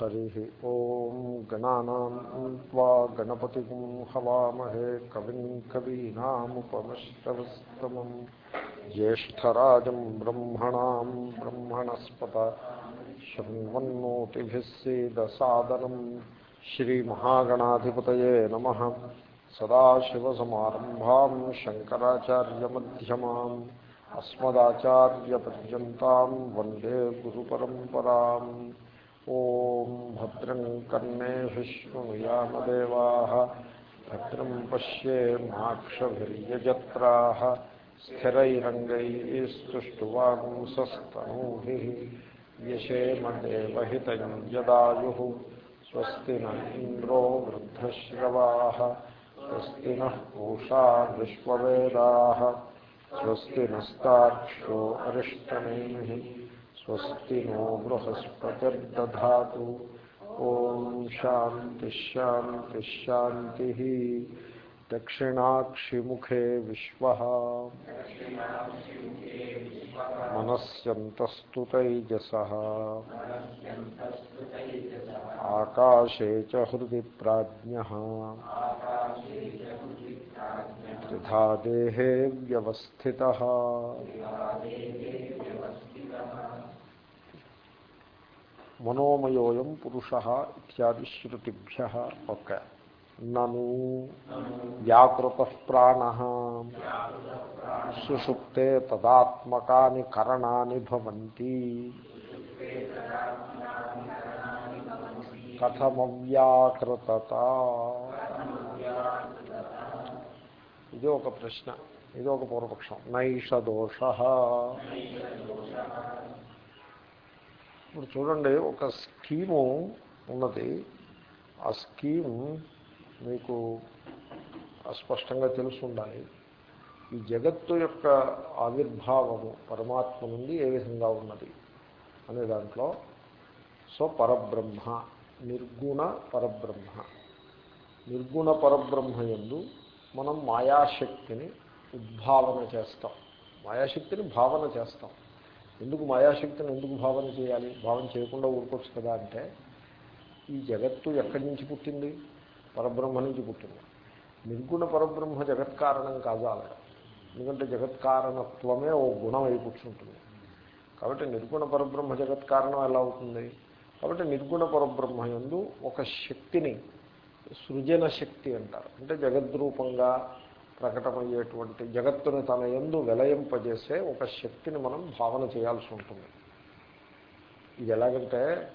हरिः ॐ गणानाम् ऊत्वा गणपतिं हवामहे कविं कवीनामुपमश्रवस्तमम् ज्येष्ठराजम् ब्रह्मणाम् ब्रह्मणस्पत शृण्वन्नोतिभिः सीदसादनम् श्रीमहागणाधिपतये नमः सदाशिवसमारम्भाम् शङ्कराचार्यमध्यमाम् अस्मदाचार्यपर्यन्ताम् वन्दे गुरुपरम्पराम् ॐ भद्रं कर्णेभिः शृणुयामदेवाः भद्रं पश्येमाक्षभिर्यजत्राः स्थिरैरङ्गैस्तुष्टुवांसस्तनूभिः यशेमदेवहितं यदायुः, स्वस्ति न इन्द्रो वृद्धश्रवाः, स्वस्ति नः पूषा विश्ववेदाः, स्वस्ति नस्ताक्षो अरिष्टनेमिः स्वस्ति नो बृहस्पतिर्दधातु। ॐ शान्तिश्शान्तिश्शान्तिः दक्षिणाक्षिमुखे विश्वः। मनस्यन्तस्तु तैजसः। आकाशे च हृदि प्राज्ञः। देहे व्यवस्थितः। మనోమయోయం పురుష ఇత్యాది శ్రుతిభ్య ఓకే నను వ్యాకృత ప్రాణ సుషుప్తే తదాత్మకాని కరణాని భవంతి కథమవ్యాకృతత ఇది ఒక ప్రశ్న ఇది ఒక పూర్వపక్షం నైష దోష ఇప్పుడు చూడండి ఒక స్కీము ఉన్నది. ఆ స్కీమ్ మీకు స్పష్టంగా తెలుసుండాలి. ఈ జగత్తు యొక్క ఆవిర్భావము పరమాత్మ నుండి ఏ విధంగా ఉన్నది అనే దాంట్లో. సో పరబ్రహ్మ నిర్గుణ పరబ్రహ్మ. నిర్గుణ పరబ్రహ్మ ఎందు మనం మాయాశక్తిని ఉద్భావన చేస్తాం. మాయాశక్తిని భావన చేస్తాం. ఎందుకు మాయాశక్తిని ఎందుకు భావన చేయాలి? భావన చేయకుండా ఊరుకోవచ్చు కదా అంటే ఈ జగత్తు ఎక్కడి నుంచి పుట్టింది? పరబ్రహ్మ నుంచి పుట్టింది. నిర్గుణ పరబ్రహ్మ జగత్ కారణం కాదు ఎందుకంటే జగత్ కారణత్వమే ఓ గుణం అయి కూర్చుంటుంది. కాబట్టి నిర్గుణ పరబ్రహ్మ జగత్ కారణం ఎలా అవుతుంది? కాబట్టి నిర్గుణ పరబ్రహ్మ ఎందు ఒక శక్తిని సృజన శక్తి అంటారు. అంటే జగద్రూపంగా ప్రకటమయ్యేటువంటి జగత్తుని తన ఎందు విలయింపజేసే ఒక శక్తిని మనం భావన చేయాల్సి ఉంటుంది. ఇది ఎలాగంటే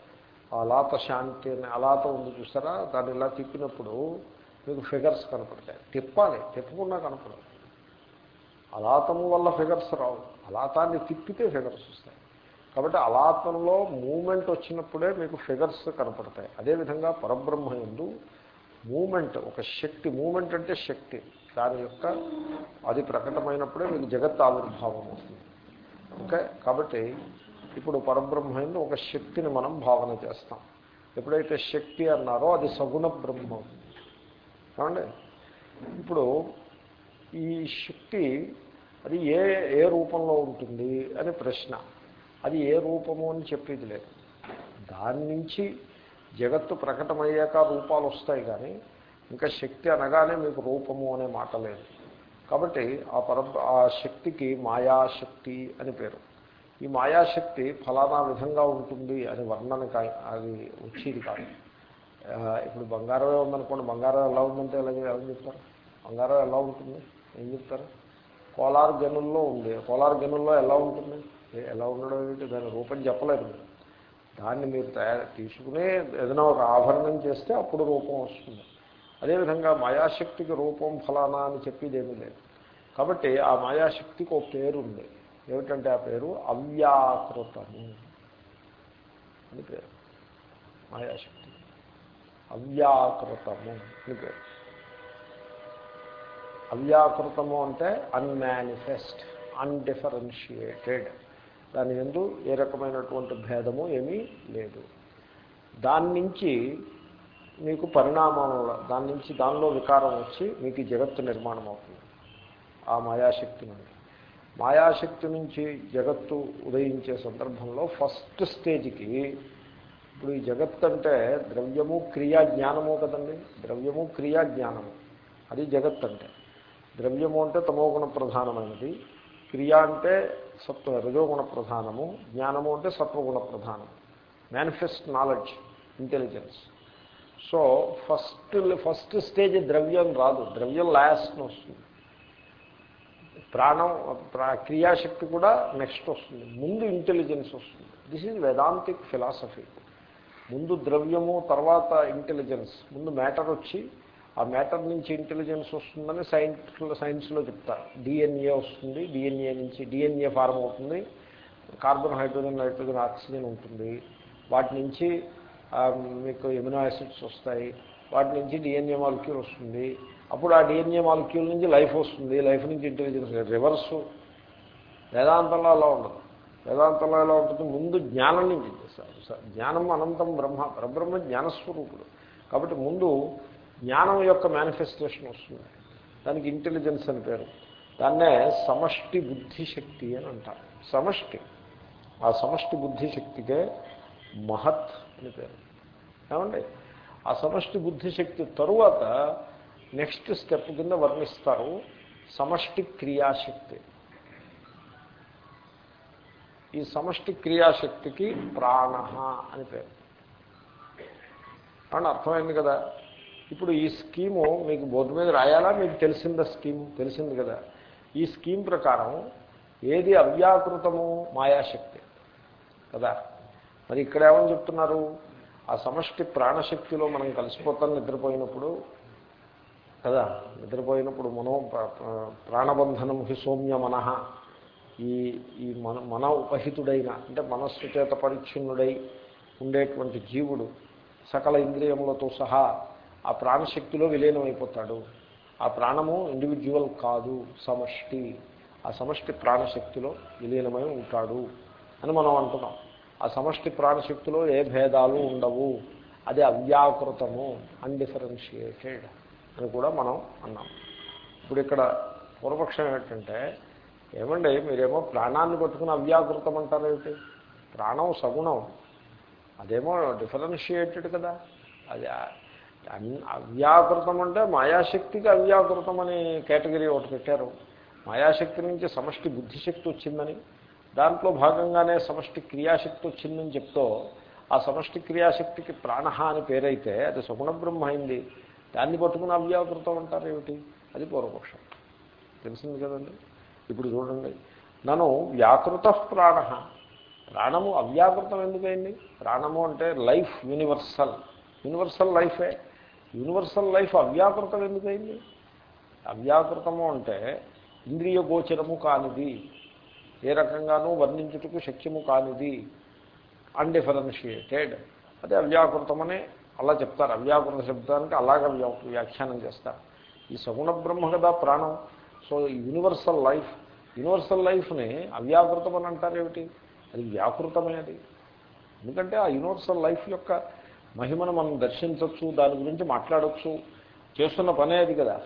అలాత శాంతి అలాత ఉంది చూసారా? దాన్ని ఇలా తిప్పినప్పుడు మీకు ఫిగర్స్ కనపడతాయి. తిప్పాలి తిప్పకుండా కనపడదు. అలాతము వల్ల ఫిగర్స్ రావు. అలాతాన్ని తిప్పితే ఫిగర్స్ వస్తాయి. కాబట్టి అలాతంలో మూమెంట్ వచ్చినప్పుడే మీకు ఫిగర్స్ కనపడతాయి. అదేవిధంగా పరబ్రహ్మ ఎందు మూమెంట్ ఒక శక్తి మూమెంట్ అంటే శక్తి. దాని యొక్క అది ప్రకటమైనప్పుడే మీకు జగత్ ఆవిర్భావం అవుతుంది. ఓకే? కాబట్టి ఇప్పుడు పరబ్రహ్మైంది ఒక శక్తిని మనం భావన చేస్తాం. ఎప్పుడైతే శక్తి అన్నారో అది సగుణ బ్రహ్మం ఏమండి? ఇప్పుడు ఈ శక్తి అది ఏ ఏ రూపంలో ఉంటుంది అని ప్రశ్న. అది ఏ రూపము అని చెప్పేది లేదు. దాని నుంచి జగత్తు ప్రకటమయ్యాక రూపాలు వస్తాయి కానీ ఇంకా శక్తి అనగానే మీకు రూపము అనే మాట లేదు. కాబట్టి ఆ పర ఆ శక్తికి మాయాశక్తి అని పేరు. ఈ మాయాశక్తి ఫలానా విధంగా ఉంటుంది అని వర్ణన అది వచ్చేది కాదు. ఇప్పుడు బంగారమే ఉందనుకోండి బంగారం ఎలా ఉందంటే ఎలా ఏమని చెప్తారు? బంగారం ఎలా ఉంటుంది? ఏం చెప్తారు? కోలార్ గనుల్లో ఉంది. కోలార్ గనుల్లో ఎలా ఉంటుంది? ఎలా ఉండడం ఏంటి దాని రూపం చెప్పలేదు. దాన్ని మీరు తయారు తీసుకునే ఏదైనా ఒక ఆభరణం చేస్తే అప్పుడు రూపం వస్తుంది. అదేవిధంగా మాయాశక్తికి రూపం ఫలానా అని చెప్పేది ఏమీ లేదు. కాబట్టి ఆ మాయాశక్తికి ఒక పేరు ఉంది ఏమిటంటే ఆ పేరు? అవ్యాకృతము అని పేరు. మాయాశక్తి. అవ్యాకృతము అని పేరు. అవ్యాకృతము అంటే అన్మానిఫెస్ట్ అన్డిఫరెన్షియేటెడ్. దాని ఎందు ఏ రకమైనటువంటి భేదము ఏమీ లేదు. దాని నుంచి మీకు పరిణామం దాని నుంచి దానిలో వికారం వచ్చి మీకు జగత్తు నిర్మాణం అవుతుంది ఆ మాయాశక్తి నుండి. మాయాశక్తి నుంచి జగత్తు ఉదయించే సందర్భంలో ఫస్ట్ స్టేజ్కి ఇప్పుడు ఈ జగత్ అంటే ద్రవ్యము క్రియా జ్ఞానము కదండి. ద్రవ్యము క్రియా జ్ఞానము. అది జగత్ అంటే ద్రవ్యము అంటే తమోగుణ ప్రధానమైనది. క్రియ అంటే సత్వ రజోగుణ ప్రధానము. జ్ఞానము అంటే సత్వగుణ ప్రధానము manifest knowledge intelligence so first first stage ద్రవ్యం రాదు. ద్రవ్యం లాస్ట్ వస్తుంది. ప్రాణం ప్రా- క్రియాశక్తి కూడా నెక్స్ట్ వస్తుంది. ముందు ఇంటెలిజెన్స్ వస్తుంది. This is Vedantic philosophy. ముందు ద్రవ్యము తర్వాత ఇంటెలిజెన్స్. ముందు మ్యాటర్ వచ్చి ఆ మ్యాటర్ నుంచి ఇంటెలిజెన్స్ వస్తుందని సైన్స్ సైన్స్లో చెప్తారు. డిఎన్ఏ వస్తుంది డిఎన్ఏ నుంచి డిఎన్ఏ ఫార్మ్ అవుతుంది. కార్బన్ హైడ్రోజన్ నైట్రోజన్ ఆక్సిజన్ ఉంటుంది. వాటి నుంచి మీకు ఎమినో యాసిడ్స్ వస్తాయి. వాటి నుంచి డిఎన్ఏ మాలిక్యూల్ వస్తుంది. అప్పుడు ఆ డిఎన్ఏ మాలిక్యూల్ నుంచి లైఫ్ వస్తుంది. లైఫ్ నుంచి ఇంటెలిజెన్స్ రివర్సు వేదాంతంలో అలా ఉండదు. వేదాంతంలో ఎలా ఉంటుంది ముందు జ్ఞానం నుంచి జ్ఞానం అనంతం బ్రహ్మ పరబ్రహ్మ జ్ఞానస్వరూపుడు కాబట్టి ముందు జ్ఞానం యొక్క మేనిఫెస్టేషన్ వస్తుంది. దానికి ఇంటెలిజెన్స్ అని పేరు. దాన్నే సమష్టి బుద్ధిశక్తి అని అంటారు. సమష్టి. ఆ సమష్టి బుద్ధిశక్తికే మహత్ అని పేరు. ఏమండి? ఆ సమష్టి బుద్ధిశక్తి తరువాత నెక్స్ట్ స్టెప్ కింద వర్ణిస్తారు సమష్టి క్రియాశక్తి. ఈ సమష్టి క్రియాశక్తికి ప్రాణ అని పేరు. అని అర్థమైంది కదా? ఇప్పుడు ఈ స్కీము మీకు బోర్డు మీద రాయాలా? మీకు తెలిసిందా స్కీమ్? తెలిసింది కదా? ఈ స్కీమ్ ప్రకారం ఏది అవ్యాకృతము మాయాశక్తి? కదా? మరి ఇక్కడ ఏమని చెప్తున్నారు? ఆ సమష్టి ప్రాణశక్తిలో మనం కలిసిపోతాం నిద్రపోయినప్పుడు. కదా? నిద్రపోయినప్పుడు మనో ప్రాణబంధనం హి సౌమ్య మనః. ఈ ఈ మన మన ఉపహితుడైన అంటే మనస్సు చేత పరిచ్ఛిన్నుడై ఉండేటువంటి జీవుడు సకల ఇంద్రియములతో సహా ఆ ప్రాణశక్తిలో విలీనమైపోతాడు. ఆ ప్రాణము ఇండివిజువల్ కాదు సమష్టి. ఆ సమష్టి ప్రాణశక్తిలో విలీనమై ఉంటాడు అని మనం అంటున్నాం. ఆ సమష్టి ప్రాణశక్తిలో ఏ భేదాలు ఉండవు. అది అవ్యాకృతము అన్డిఫరెన్షియేటెడ్ అని కూడా మనం అన్నాం. ఇప్పుడు ఇక్కడ పూర్వపక్షం ఏంటంటే ఏమండి మీరేమో ప్రాణాన్ని పట్టుకుని అవ్యాకృతం అంటారేమిటి ప్రాణం సగుణం. అదేమో డిఫరెన్షియేటెడ్ కదా. అది అన్- అవ్యాకృతం అంటే మాయాశక్తికి అవ్యాకృతం అని కేటగిరీ ఒకటి పెట్టారు. మాయాశక్తి నుంచి సమష్టి బుద్ధిశక్తి వచ్చిందని. దాంట్లో భాగంగానే సమష్టి క్రియాశక్తి వచ్చిందని చెప్తూ ఆ సమష్టి క్రియాశక్తికి ప్రాణ అని పేరైతే అది సుగుణ బ్రహ్మ అయింది. దాన్ని పట్టుకుని అవ్యాకృతం అంటారు ఏమిటి? అది పూర్వపక్షం. తెలిసింది కదండి? ఇప్పుడు చూడండి. నన్ను వ్యాకృత ప్రాణ ప్రాణము అవ్యాకృతం ఎందుకైంది ప్రాణము అంటే లైఫ్ యూనివర్సల్. యూనివర్సల్ లైఫే. యూనివర్సల్ లైఫ్ అవ్యాకృతం ఎందుకైంది అవ్యాకృతము అంటే ఇంద్రియ గోచరము కానిది. ఏ రకంగానూ వర్ణించుటకు శక్యము కానిది. అన్డిఫరెన్షియేటెడ్ అదే అవ్యాకృతమని అలా చెప్తారు. అవ్యాకృత శబ్దానికి అలాగే వ్యాఖ్యానం చేస్తారు. ఈ సగుణ బ్రహ్మ కదా ప్రాణం. సో యూనివర్సల్ లైఫ్ యూనివర్సల్ లైఫ్ని అవ్యాకృతం అని అంటారు ఏమిటి? అది వ్యాకృతమైనది. ఎందుకంటే ఆ యూనివర్సల్ లైఫ్ యొక్క మహిమను మనం దర్శించవచ్చు దాని గురించి మాట్లాడవచ్చు చేస్తున్న పనే అది కదా.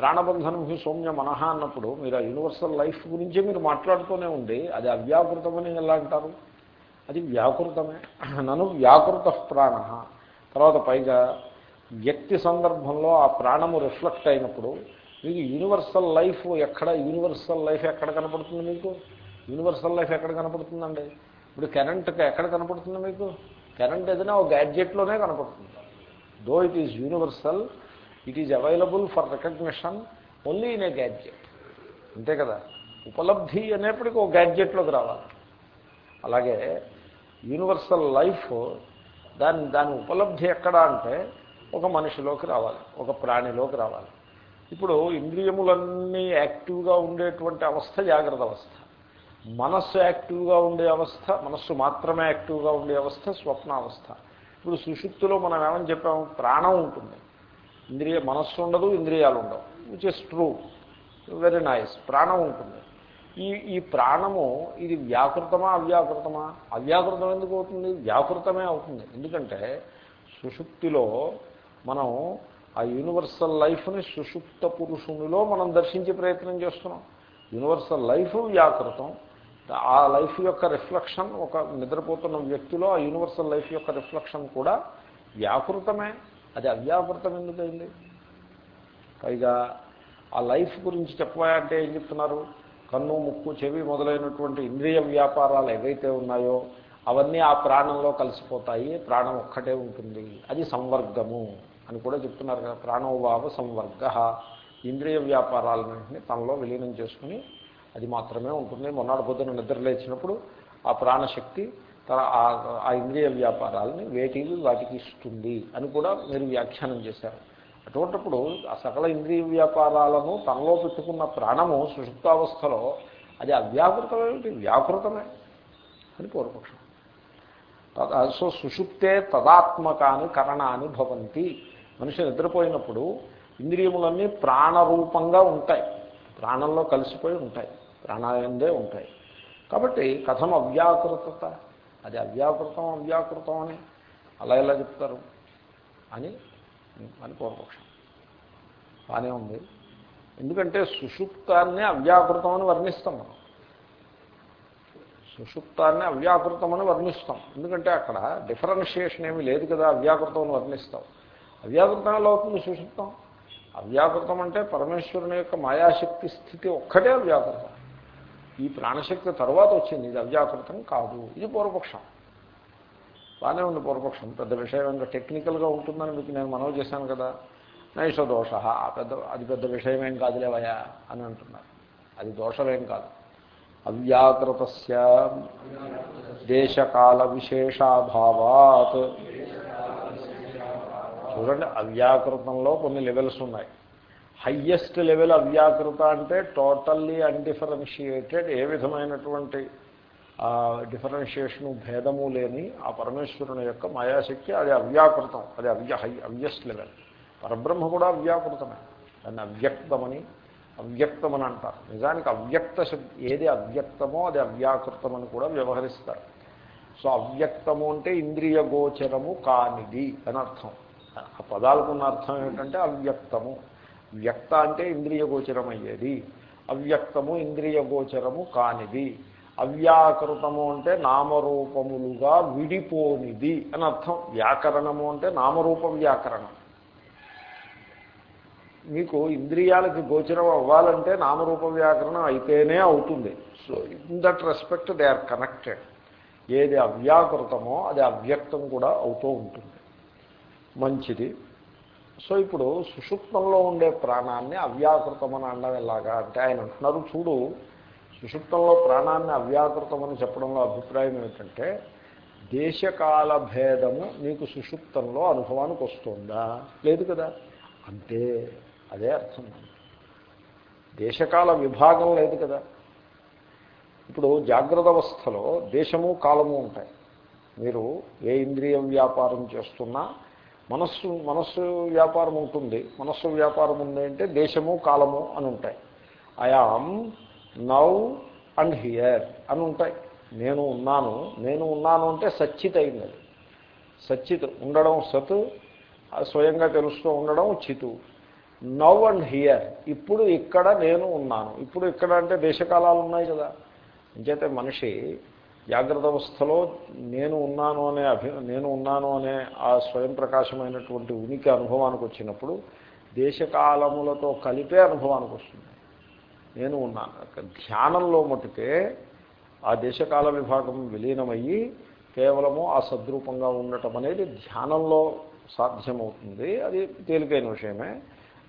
ప్రాణబంధనం హి సౌమ్య మనహ అన్నప్పుడు మీరు ఆ యూనివర్సల్ లైఫ్ గురించే మీరు మాట్లాడుతూనే ఉండి అది అవ్యాకృతమని ఎలా అంటారు? అది వ్యాకృతమే. నన్ను వ్యాకృత ప్రాణ. తర్వాత పైగా వ్యక్తి సందర్భంలో ఆ ప్రాణము రిఫ్లెక్ట్ అయినప్పుడు మీకు యూనివర్సల్ లైఫ్ ఎక్కడ యూనివర్సల్ లైఫ్ ఎక్కడ కనపడుతుంది మీకు? యూనివర్సల్ లైఫ్ ఎక్కడ కనపడుతుందండి? ఇప్పుడు కరెంట్ ఎక్కడ కనపడుతుంది మీకు? కరెంట్ ఏదైనా ఒక గ్యాడ్జెట్లోనే కనపడుతుంది. Though it is universal it is available for recognition only in a gadget అంతే కదా? ఉపలబ్ధి అనేప్పటికీ ఒక గ్యాడ్జెట్లోకి రావాలి. అలాగే యూనివర్సల్ లైఫ్ దాని దాని ఉపలబ్ధి ఎక్కడ అంటే ఒక మనిషిలోకి రావాలి ఒక ప్రాణిలోకి రావాలి. ఇప్పుడు ఇంద్రియములన్నీ యాక్టివ్గా ఉండేటువంటి అవస్థ జాగ్రత్త అవస్థ. మనస్సు యాక్టివ్గా ఉండే అవస్థ మనస్సు మాత్రమే యాక్టివ్గా ఉండే అవస్థ స్వప్న అవస్థ ఇప్పుడు సుషుప్తిలో మనం ఏమని చెప్పాము? ప్రాణం ఉంటుంది. ఇంద్రియ మనస్సు ఉండదు ఇంద్రియాలు ఉండవు. Which is true very nice ప్రాణం ఉంటుంది. ఈ ఈ ప్రాణము ఇది వ్యాకృతమా అవ్యాకృతమా? అవ్యాకృతం ఎందుకు అవుతుంది? వ్యాకృతమే అవుతుంది. ఎందుకంటే సుషుప్తిలో మనం ఆ యూనివర్సల్ లైఫ్ని సుషుప్త పురుషునిలో మనం దర్శించే ప్రయత్నం చేస్తున్నాం. యూనివర్సల్ లైఫ్ వ్యాకృతం. ఆ లైఫ్ యొక్క రిఫ్లెక్షన్ ఒక నిద్రపోతున్న వ్యక్తిలో ఆ యూనివర్సల్ లైఫ్ యొక్క రిఫ్లెక్షన్ కూడా వ్యాకృతమే. అది అవ్యాకృతం ఎందుకైంది? పైగా ఆ లైఫ్ గురించి చెప్పాలంటే ఏం చెప్తున్నారు? కన్ను ముక్కు చెవి మొదలైనటువంటి ఇంద్రియ వ్యాపారాలు ఏవైతే ఉన్నాయో అవన్నీ ఆ ప్రాణంలో కలిసిపోతాయి. ప్రాణం ఒక్కటే ఉంటుంది. అది సంవర్గము అని కూడా చెప్తున్నారు కదా. ప్రాణోభావ సంవర్గ. ఇంద్రియ వ్యాపారాలన్నింటినీ తనలో విలీనం చేసుకుని అది మాత్రమే ఉంటుంది. మొన్నటి పొద్దున నిద్ర లేచినప్పుడు ఆ ప్రాణశక్తి ఆ ఇంద్రియ వ్యాపారాలని వేటివి వాటికి ఇస్తుంది అని కూడా మీరు వ్యాఖ్యానం చేశారు. అటువంటిప్పుడు ఆ సకల ఇంద్రియ వ్యాపారాలను తనలో పెట్టుకున్న ప్రాణము సుషుప్తావస్థలో అది అవ్యాకృతమేమిటి? వ్యాకృతమే అని పూర్వపక్షం. సో సుషుప్తే తదాత్మకాని కరణాన్ని భవంతి. మనిషి నిద్రపోయినప్పుడు ఇంద్రియములన్నీ ప్రాణరూపంగా ఉంటాయి. ప్రాణంలో కలిసిపోయి ఉంటాయి. ప్రాణాయందే ఉంటాయి. కాబట్టి కథం అవ్యాకృతత. అది అవ్యాకృతం అవ్యాకృతం అని అలా ఎలా చెప్తారు? అని అని పూర్వపక్షం. బాగానే ఉంది. ఎందుకంటే సుషుప్తాన్ని అవ్యాకృతం అని వర్ణిస్తాం మనం. సుషుప్తాన్ని అవ్యాకృతం అని వర్ణిస్తాం. ఎందుకంటే అక్కడ డిఫరెన్షియేషన్ ఏమీ లేదు కదా అవ్యాకృతం అని వర్ణిస్తాం. అవ్యాకృతం ఎలా అవుతుంది సుషుప్తం? అవ్యాకృతం అంటే పరమేశ్వరుని యొక్క మాయాశక్తి స్థితి ఒక్కటే అవ్యాకృతం. ఈ ప్రాణశక్తి తర్వాత వచ్చింది. ఇది అవ్యాకృతం కాదు. ఇది పూర్వపక్షం. బాగానే ఉంది పూర్వపక్షం. పెద్ద విషయం ఇంకా టెక్నికల్గా ఉంటుందని మీకు నేను మనవి చేశాను కదా. నైష దోష. పెద్ద అది పెద్ద విషయమేం కాదులేవయా అని అంటున్నారు. అది దోషమేం కాదు. అవ్యాకృత దేశకాల విశేషాభావాత్. చూడండి అవ్యాకృతంలో కొన్ని లెవెల్స్ ఉన్నాయి. హయ్యెస్ట్ లెవెల్ అవ్యాకృత అంటే టోటల్లీ అన్డిఫరెన్షియేటెడ్ ఏ విధమైనటువంటి డిఫరెన్షియేషను భేదము లేని ఆ పరమేశ్వరుని యొక్క మాయాశక్తి అది అవ్యాకృతం అది అవ్య హై అవ్యస్ట్ లెవెల్. పరబ్రహ్మ కూడా అవ్యాకృతమే. దాన్ని అవ్యక్తమని అవ్యక్తమని అంటారు నిజానికి అవ్యక్త ఏది అవ్యక్తమో అది అవ్యాకృతమని కూడా వ్యవహరిస్తారు. సో అవ్యక్తము అంటే ఇంద్రియ గోచరము కానిది అని అర్థం. ఆ పదాలకున్న అర్థం ఏమిటంటే అవ్యక్తము. వ్యక్త అంటే ఇంద్రియగోచరం అయ్యేది అవ్యక్తము ఇంద్రియగోచరము కానిది. అవ్యాకృతము అంటే నామరూపములుగా విడిపోనిది అని అర్థం. వ్యాకరణము అంటే నామరూప వ్యాకరణం. మీకు ఇంద్రియాలకి గోచరం అవ్వాలంటే నామరూప వ్యాకరణం అయితేనే అవుతుంది. So in that respect they are connected ఏది అవ్యాకృతమో అది అవ్యక్తం కూడా అవుతూ ఉంటుంది. మంచిది. సో ఇప్పుడు సుషుప్తంలో ఉండే ప్రాణాన్ని అవ్యాకృతమని అనడం ఎలాగా? అంటే ఆయన అంటున్నారు చూడు సుషుప్తంలో ప్రాణాన్ని అవ్యాకృతమని చెప్పడంలో అభిప్రాయం ఏమిటంటే దేశకాల భేదము నీకు సుషుప్తంలో అనుభవానికి వస్తుందా? లేదు కదా? అంతే అదే అర్థం. దేశకాల విభాగం లేదు కదా. ఇప్పుడు జాగ్రత్త అవస్థలో దేశము కాలము ఉంటాయి. మీరు ఏ ఇంద్రియ వ్యాపారం చేస్తున్నా మనస్సు మనస్సు వ్యాపారం ఉంటుంది. మనస్సు వ్యాపారం ఉంది అంటే దేశము కాలము అని ఉంటాయి. ఐఆమ్ నౌ అండ్ హియర్ అని ఉంటాయి. నేను ఉన్నాను. నేను ఉన్నాను అంటే సచ్చిత్ అయింది అది సచ్చిత్ ఉండడం సత్ స్వయంగా తెలుస్తూ ఉండడం చితు. నవ్ అండ్ హియర్ ఇప్పుడు ఇక్కడ నేను ఉన్నాను. ఇప్పుడు ఇక్కడ అంటే దేశకాలాలు ఉన్నాయి కదా. అంచేతే మనిషి జాగ్రత్త అవస్థలో నేను ఉన్నాను అనే అభి నేను ఉన్నాను అనే ఆ స్వయం ప్రకాశమైనటువంటి ఉనికి అనుభవానికి వచ్చినప్పుడు దేశకాలములతో కలిపే అనుభవానికి వస్తుంది. నేను ఉన్నాను. ధ్యానంలో మటుకే ఆ దేశకాల విభాగం విలీనమయ్యి కేవలము ఆ సద్రూపంగా ఉండటం అనేది ధ్యానంలో సాధ్యమవుతుంది. అది తేలికైన విషయమే.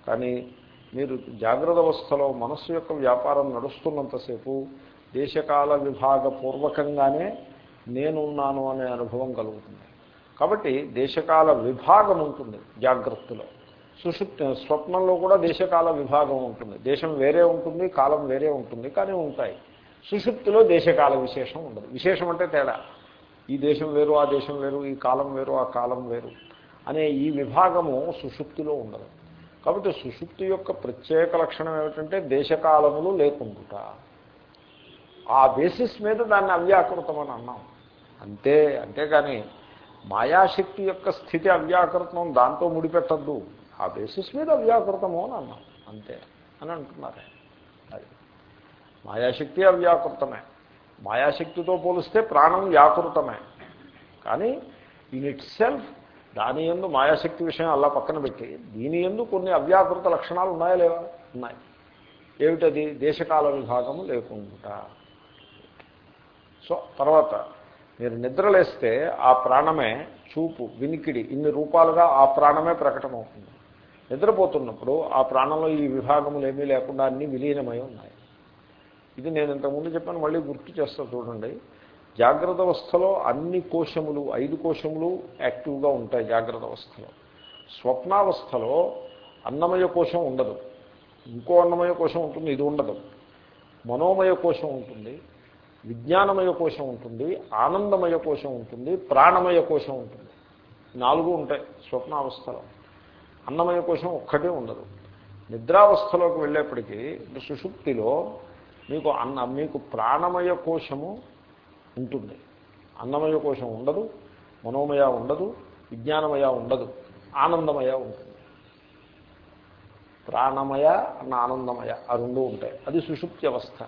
కానీ మీరు జాగ్రత్త అవస్థలో మనస్సు యొక్క వ్యాపారం నడుస్తున్నంతసేపు దేశకాల విభాగ పూర్వకంగానే నేనున్నాను అనే అనుభవం కలుగుతుంది. కాబట్టి దేశకాల విభాగం ఉంటుంది జాగ్రత్తలో. సుషుప్తి స్వప్నంలో కూడా దేశకాల విభాగం ఉంటుంది. దేశం వేరే ఉంటుంది కాలం వేరే ఉంటుంది కానీ ఉంటాయి. సుషుప్తిలో దేశకాల విశేషం ఉండదు. విశేషం అంటే తేడా. ఈ దేశం వేరు ఆ దేశం వేరు ఈ కాలం వేరు ఆ కాలం వేరు అనే ఈ విభాగము సుషుప్తిలో ఉండదు. కాబట్టి సుషుప్తి యొక్క ప్రత్యేక లక్షణం ఏమిటంటే దేశకాలములు లేకుండుట. ఆ బేసిస్ మీద దాన్ని అవ్యాకృతం అని అన్నాం. అంతే అంతేకాని మాయాశక్తి యొక్క స్థితి అవ్యాకృతం దాంతో ముడిపెట్టద్దు. ఆ బేసిస్ మీద అవ్యాకృతము అని అన్నాం. అంతే అని అంటున్నారు. అది. మాయాశక్తి అవ్యాకృతమే. మాయాశక్తితో పోలిస్తే ప్రాణం వ్యాకృతమే. కానీ ఇన్ ఇట్ సెల్ఫ్ దాని ఎందు మాయాశక్తి విషయం అలా పక్కన పెట్టి దీని ఎందు కొన్ని అవ్యాకృత లక్షణాలు ఉన్నాయా లేవా? ఉన్నాయి. ఏమిటది? దేశకాల విభాగము లేకుండా సో తర్వాత మీరు నిద్రలేస్తే ఆ ప్రాణమే చూపు వినికిడి ఇన్ని రూపాలుగా ఆ ప్రాణమే ప్రకటమవుతుంది. నిద్రపోతున్నప్పుడు ఆ ప్రాణంలో ఈ విభాగములు ఏమీ లేకుండా అన్నీ విలీనమై ఉన్నాయి. ఇది నేను ఇంతకుముందు చెప్పాను మళ్ళీ గుర్తు చేస్తా చూడండి. జాగ్రత్త అవస్థలో అన్ని కోశములు ఐదు కోశములు యాక్టివ్గా ఉంటాయి జాగ్రత్త అవస్థలో. స్వప్నావస్థలో అన్నమయ కోశం ఉండదు. ఇంకో అన్నమయ కోశం ఉంటుంది ఇది ఉండదు. మనోమయ కోశం ఉంటుంది. విజ్ఞానమయ కోశం ఉంటుంది ఆనందమయ కోశం ఉంటుంది ప్రాణమయ కోశం ఉంటుంది. నాలుగు ఉంటాయి స్వప్నావస్థలో. అన్నమయ కోశం ఒక్కటే ఉండదు. నిద్రావస్థలోకి వెళ్ళేప్పటికీ సుషుప్తిలో మీకు అన్న మీకు ప్రాణమయ కోశము ఉంటుంది. అన్నమయ కోశం ఉండదు మనోమయ ఉండదు విజ్ఞానమయ ఉండదు ఆనందమయ ఉంటుంది. ప్రాణమయ అన్న ఆనందమయ ఆ రెండు ఉంటాయి. అది సుషుప్తి అవస్థ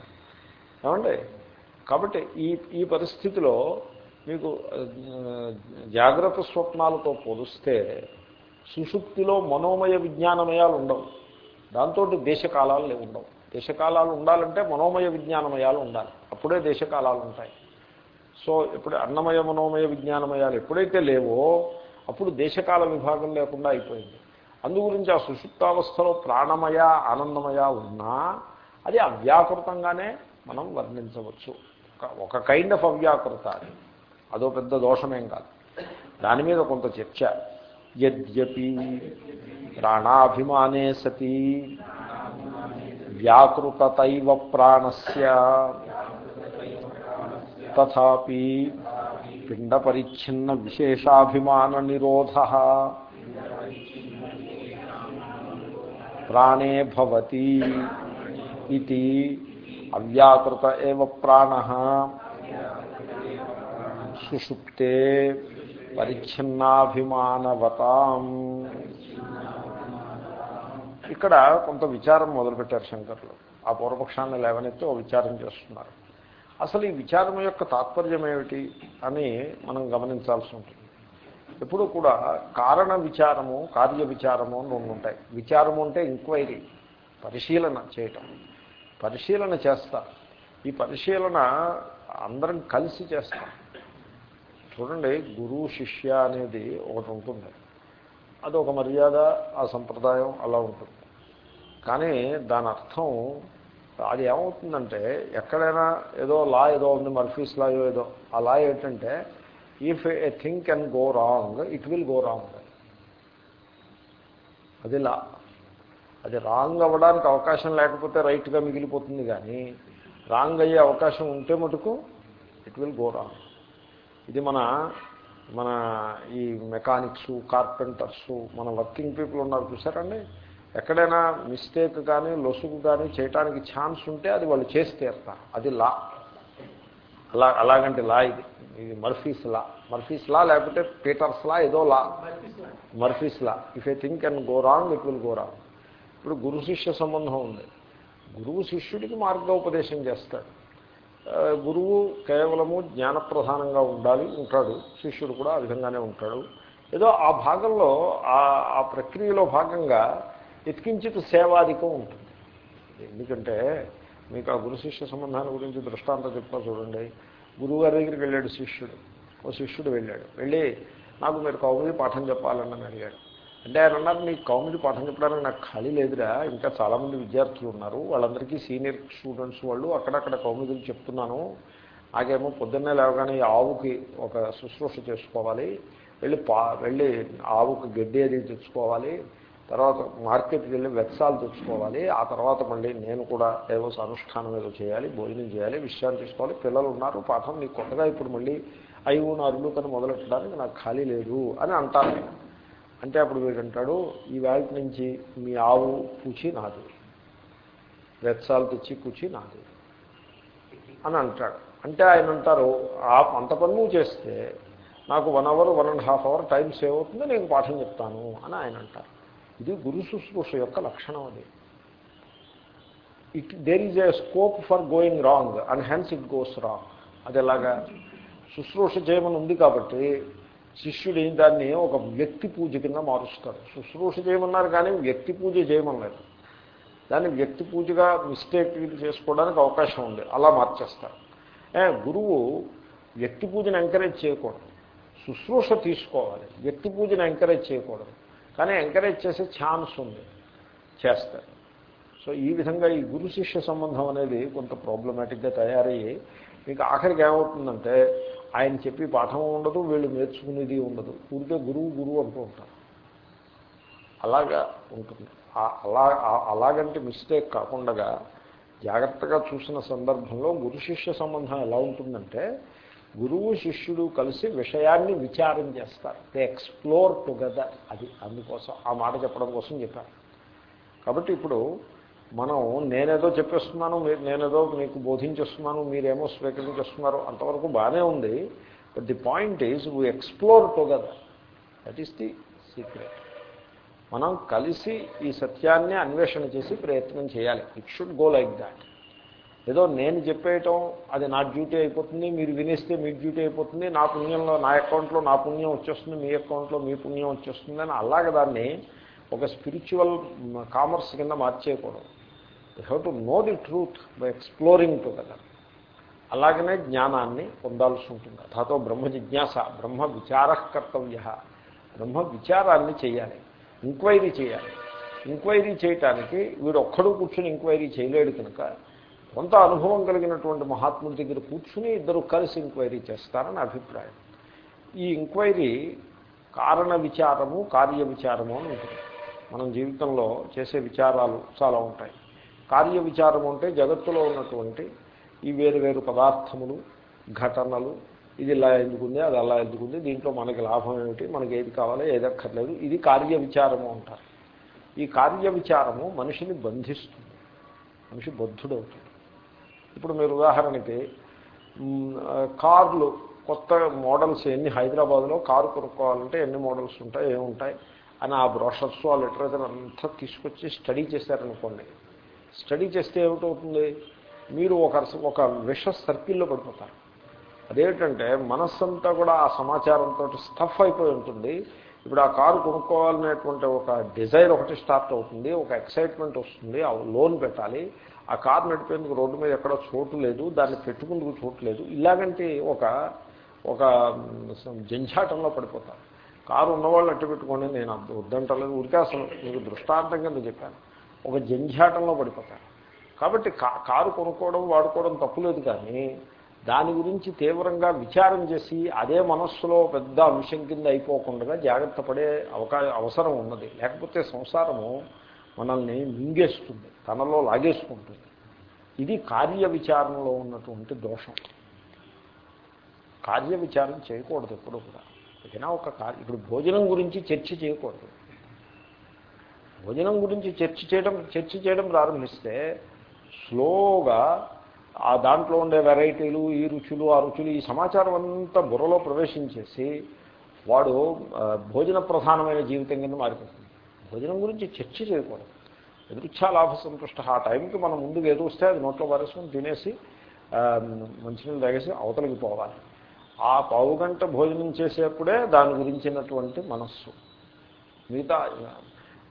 ఏమండి? కాబట్టి ఈ ఈ పరిస్థితిలో మీకు జాగ్రత్త స్వప్నాలతో పోలిస్తే సుషుప్తిలో మనోమయ విజ్ఞానమయాలు ఉండవు. దాంతో దేశకాలాలు ఉండవు. దేశకాలాలు ఉండాలంటే మనోమయ విజ్ఞానమయాలు ఉండాలి. అప్పుడే దేశకాలాలు ఉంటాయి. సో ఇప్పుడు అన్నమయ మనోమయ విజ్ఞానమయాలు ఎప్పుడైతే లేవో అప్పుడు దేశకాల విభాగం లేకుండా అయిపోయింది. అందుగురించి ఆ సుషుప్తావస్థలో ప్రాణమయ ఆనందమయ ఉన్నా అది అవ్యాకృతంగానే మనం వర్ణించవచ్చు. ఒక కైండ్ ఆఫ్ అవ్యాకృత అది. అదో పెద్ద దోషమేం కాదు. దాని మీద కొంత చర్చ. యద్యపి ప్రాణాభిమానే సతి. వ్యాకృతతైవ ప్రాణస్య. తథాపి పిండపరిచ్ఛిన్న విశేషాభిమాన నిరోధ. ప్రాణే భవతి. ఇది అవ్యాకృత ఏవ ప్రాణ. సుషుప్తే పరిచ్ఛిన్నాభిమానవతాం. ఇక్కడ కొంత విచారం మొదలుపెట్టారు శంకర్లు. ఆ పూర్వపక్షాన్ని లేవనెత్తి ఓ విచారం చేస్తున్నారు. అసలు ఈ విచారం యొక్క తాత్పర్యం ఏమిటి అని మనం గమనించాల్సి ఉంటుంది. ఎప్పుడు కూడా కారణ విచారము కార్య విచారము అని రెండు ఉంటాయి. విచారము అంటే ఎంక్వైరీ పరిశీలన చేయటం. పరిశీలన చేస్తా. ఈ పరిశీలన అందరం కలిసి చేస్తాం. చూడండి గురువు శిష్య అనేది ఒకటి ఉంటుంది. అది ఒక మర్యాద ఆ సంప్రదాయం అలా ఉంటుంది. కానీ దాని అర్థం అది ఏమవుతుందంటే ఎక్కడైనా ఏదో లా ఏదో ఉంది మర్ఫీస్ లా ఏదో. ఆ లా ఏంటంటే if a thing can go wrong it will go wrong అది లా. అది రాంగ్ అవ్వడానికి అవకాశం లేకపోతే రైట్గా మిగిలిపోతుంది కానీ రాంగ్ అయ్యే అవకాశం ఉంటే మటుకు ఇట్ విల్ గో రాంగ్. ఇది మన మన ఈ మెకానిక్స్ కార్పెంటర్స్ మన వర్కింగ్ పీపుల్ ఉన్నారు చూసారండి? ఎక్కడైనా మిస్టేక్ కానీ లొసుగు కానీ చేయడానికి ఛాన్స్ ఉంటే అది వాళ్ళు చేసి అది లా. అలా అలాగంటే లా ఇది. ఇది మర్ఫీస్ లా. మర్ఫీస్ లా లేకపోతే పీటర్స్ లా ఏదో law. Murphy's law. If a think can go wrong it will go wrong. ఇప్పుడు గురు శిష్య సంబంధం ఉంది. గురువు శిష్యుడికి మార్గోపదేశం చేస్తాడు. గురువు కేవలము జ్ఞానప్రధానంగా ఉండాలి ఉంటాడు. శిష్యుడు కూడా ఆ విధంగానే ఉంటాడు. ఏదో ఆ భాగంలో ఆ ప్రక్రియలో భాగంగా ఎత్కించిత సేవాధికం ఉంటుంది. ఎందుకంటే మీకు ఆ గురు శిష్య సంబంధాన్ని గురించి దృష్టాంతం చెప్తా చూడండి. గురువుగారి దగ్గరికి వెళ్ళాడు శిష్యుడు. ఓ శిష్యుడు వెళ్ళాడు. వెళ్ళి నాకు మీరు కౌమిది పాఠం చెప్పాలని అడిగాడు. అంటే ఆయన అన్నారు నీకు కౌమిది పాఠం చెప్పడానికి నాకు ఖాళీ లేదురా. ఇంకా చాలామంది విద్యార్థులు ఉన్నారు. వాళ్ళందరికీ సీనియర్ స్టూడెంట్స్ వాళ్ళు అక్కడక్కడ కౌమిదులు చెప్తున్నాను. నాకేమో పొద్దున్నే లేవగానే ఆవుకి ఒక శుశ్రూష చేసుకోవాలి. వెళ్ళి పా వెళ్ళి ఆవుకి గడ్డి అది తెచ్చుకోవాలి. తర్వాత మార్కెట్కి వెళ్ళి వెత్సాలు తెచ్చుకోవాలి. ఆ తర్వాత మళ్ళీ నేను కూడా ఏదో అనుష్ఠానం ఏదో చేయాలి భోజనం చేయాలి విశ్రాంతి తీసుకోవాలి. పిల్లలు ఉన్నారు. పాఠం నీకు కొత్తగా ఇప్పుడు మళ్ళీ ఐవు నారులు కన్నా మొదలెట్టడానికి నాకు ఖాళీ లేదు అని అంటారు అంటే అప్పుడు వీడంటాడు ఈ వేళ నుంచి మీ ఆవు పూచి నాది. వెత్సాలు తెచ్చి కూచి నాది. అని అంటాడు. అంటే ఆయన అంటారు ఆ అంత పని నువ్వు చేస్తే నాకు one hour one and half hour time save అవుతుంది నేను పాఠం చెప్తాను. అని ఆయన అంటారు. ఇది గురు శుశ్రూష యొక్క లక్షణం అది. It there is a scope for going wrong and hence it goes wrong అది ఎలాగా? శుశ్రూష చేయమని ఉంది కాబట్టి శిష్యుడు దాన్ని ఒక వ్యక్తి పూజ కింద మారుస్తారు. శుశ్రూష చేయమన్నారు కానీ వ్యక్తి పూజ చేయమన్నారు దాన్ని వ్యక్తి పూజగా మిస్టేక్ చేసుకోవడానికి అవకాశం ఉంది. అలా మార్చేస్తారు. గురువు వ్యక్తి పూజను ఎంకరేజ్ చేయకూడదు. శుశ్రూష తీసుకోవాలి. వ్యక్తి పూజను ఎంకరేజ్ చేయకూడదు. కానీ ఎంకరేజ్ చేసే ఛాన్స్ ఉంది. చేస్తారు. సో ఈ విధంగా ఈ గురు శిష్య సంబంధం అనేది కొంత ప్రాబ్లమాటిక్గా తయారయ్యి మీకు ఆఖరికి ఏమవుతుందంటే ఆయన చెప్పి పాఠం ఉండదు వీళ్ళు నేర్చుకునేది ఉండదు. ఊరికే గురువు గురువు అంటూ ఉంటారు. అలాగా ఉంటుంది. అలా అలాగంటే మిస్టేక్ కాకుండా జాగ్రత్తగా చూసిన సందర్భంలో గురు శిష్య సంబంధం ఎలా ఉంటుందంటే గురువు శిష్యుడు కలిసి విషయాన్ని విచారం చేస్తారు. దే ఎక్స్ప్లోర్ టుగెదర్ అది అందుకోసం ఆ మాట చెప్పడం కోసం చెప్పారు. కాబట్టి ఇప్పుడు మనం నేనేదో చెప్పేస్తున్నాను మీరు నేనేదో మీకు బోధించేస్తున్నాను మీరేమో స్వీకరించేస్తున్నారు అంతవరకు బాగానే ఉంది. But the point is we explore together that is the secret మనం కలిసి ఈ సత్యాన్ని అన్వేషణ చేసి ప్రయత్నం చేయాలి. It should go like that ఏదో నేను చెప్పేయటం అది నా డ్యూటీ అయిపోతుంది మీరు వినేస్తే మీ డ్యూటీ అయిపోతుంది నా పుణ్యంలో నా అకౌంట్లో నా పుణ్యం వచ్చేస్తుంది మీ అకౌంట్లో మీ పుణ్యం వచ్చేస్తుంది అని అలాగే దాన్ని ఒక స్పిరిచువల్ కామర్స్ కింద మార్చేయకూడదు. You have to know the truth by exploring together అలాగనే జ్ఞానాన్ని పొందాల్సి ఉంటుంది. అథాతో బ్రహ్మ జిజ్ఞాస బ్రహ్మ విచార కర్తవ్య. బ్రహ్మ విచారాన్ని చేయాలి ఎంక్వైరీ చేయాలి. ఎంక్వైరీ చేయటానికి వీడు ఒక్కడు కూర్చుని ఎంక్వైరీ చేయలేడు కనుక కొంత అనుభవం కలిగినటువంటి మహాత్ముడి దగ్గర కూర్చుని ఇద్దరు కలిసి ఎంక్వైరీ చేస్తారని అభిప్రాయం. ఈ ఎంక్వైరీ కారణ విచారము కార్య విచారము అని ఉంటుంది. మనం జీవితంలో చేసే విచారాలు చాలా ఉంటాయి. కార్య విచారం అంటే జగత్తులో ఉన్నటువంటి ఈ వేరు వేరు పదార్థములు ఘటనలు ఇది ఇలా ఎందుకుంది అది అలా ఎందుకుంది దీంట్లో మనకి లాభం ఏమిటి మనకి ఏది కావాలో ఏది అక్కర్లేదు ఇది కార్య విచారము అంటారు. ఈ కార్య విచారము మనిషిని బంధిస్తుంది. మనిషి బద్ధుడవుతుంది ఇప్పుడు మీరు ఉదాహరణకి కార్లు కొత్త మోడల్స్ ఎన్ని హైదరాబాద్లో కారు కొనుక్కోవాలంటే ఎన్ని మోడల్స్ ఉంటాయి ఏముంటాయి? అని ఆ బ్రోషర్స్ ఆ లిటరేచర్ అంతా తీసుకొచ్చి స్టడీ చేశారనుకోండి. స్టడీ చేస్తే ఏమిటవుతుంది? మీరు ఒక ఒక విష సర్కిల్లో పడిపోతారు. అదేమిటంటే మనస్సంతా కూడా ఆ సమాచారంతో స్టఫ్ అయిపోయి ఉంటుంది. ఇప్పుడు ఆ కారు కొనుక్కోవాలనేటువంటి ఒక డిజైర్ ఒకటి స్టార్ట్ అవుతుంది ఒక ఎక్సైట్మెంట్ వస్తుంది లోన్ పెట్టాలి. ఆ కారు నడిపేందుకు రోడ్డు మీద ఎక్కడో చోటు లేదు దాన్ని పెట్టుకుందుకు చోటు లేదు. ఇలాగంటే ఒక ఒక జంఝాటంలో పడిపోతారు. కారు ఉన్నవాళ్ళు అట్టు పెట్టుకోండి నేను వద్దంటలేదు. ఊరికే అసలు మీకు దృష్టాంతం కింద చెప్పాను. ఒక జంఝాటంలో పడిపోతారు. కాబట్టి కారు కొనుక్కోవడం వాడుకోవడం తప్పులేదు కానీ దాని గురించి తీవ్రంగా విచారం చేసి అదే మనస్సులో పెద్ద అంశం కింద అయిపోకుండా జాగ్రత్త పడే అవసరం ఉన్నది. లేకపోతే సంసారము మనల్ని మింగేస్తుంది తనలో లాగేసుకుంటుంది. ఇది కార్య విచారణలో ఉన్నటువంటి దోషం. కార్య విచారం చేయకూడదు ఎప్పుడు కూడా. ఏదైనా ఒక కార్య ఇప్పుడు భోజనం గురించి చర్చ చేయకూడదు. భోజనం గురించి చర్చ చేయడం చర్చ చేయడం ప్రారంభిస్తే స్లోగా ఆ దాంట్లో ఉండే వెరైటీలు ఈ రుచులు ఆ రుచులు ఈ సమాచారం అంతా బుర్రలో ప్రవేశించేసి వాడు భోజన ప్రధానమైన జీవితం కింద మారిపోతుంది. భోజనం గురించి చర్చ చేయకూడదు. ఎదురుచ్ఛా లాభ సంతుష్ట ఆ టైంకి మనం ముందుకు ఎదురు వస్తే అది నోట్లో పారేసుకొని తినేసి మంచినీళ్ళు తాగేసి అవతలకి పోవాలి. ఆ పావు గంట భోజనం చేసేప్పుడే దాని గురించినటువంటి మనస్సు. మిగతా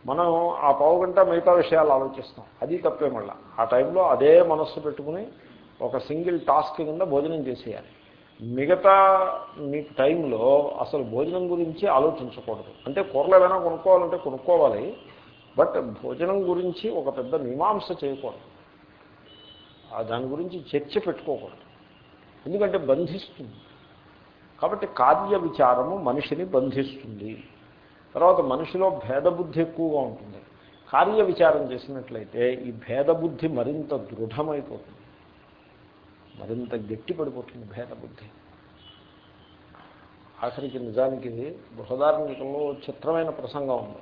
మనం ఆ పావు గంట మిగతా విషయాలు ఆలోచిస్తాం. అది తప్పే మళ్ళా. ఆ టైంలో అదే మనస్సు పెట్టుకుని ఒక సింగిల్ టాస్క్ కింద భోజనం చేసేయాలి. మిగతా మీ టైంలో అసలు భోజనం గురించి ఆలోచించకూడదు. అంటే కూరలు ఏమైనా కొనుక్కోవాలంటే కొనుక్కోవాలి. బట్ భోజనం గురించి ఒక పెద్ద మీమాంస చేయకూడదు. దాని గురించి చర్చ పెట్టుకోకూడదు. ఎందుకంటే బంధిస్తుంది. కాబట్టి కార్య విచారము మనిషిని బంధిస్తుంది. తర్వాత మనిషిలో భేదబుద్ధి ఎక్కువగా ఉంటుంది. కార్య విచారం చేసినట్లయితే ఈ భేదబుద్ధి మరింత దృఢమైపోతుంది. మరింత గట్టి పడిపోతుంది భేదబుద్ధి. ఆఖరికి నిజానికి బృహదార్మికంలో చిత్రమైన ప్రసంగం ఉంది.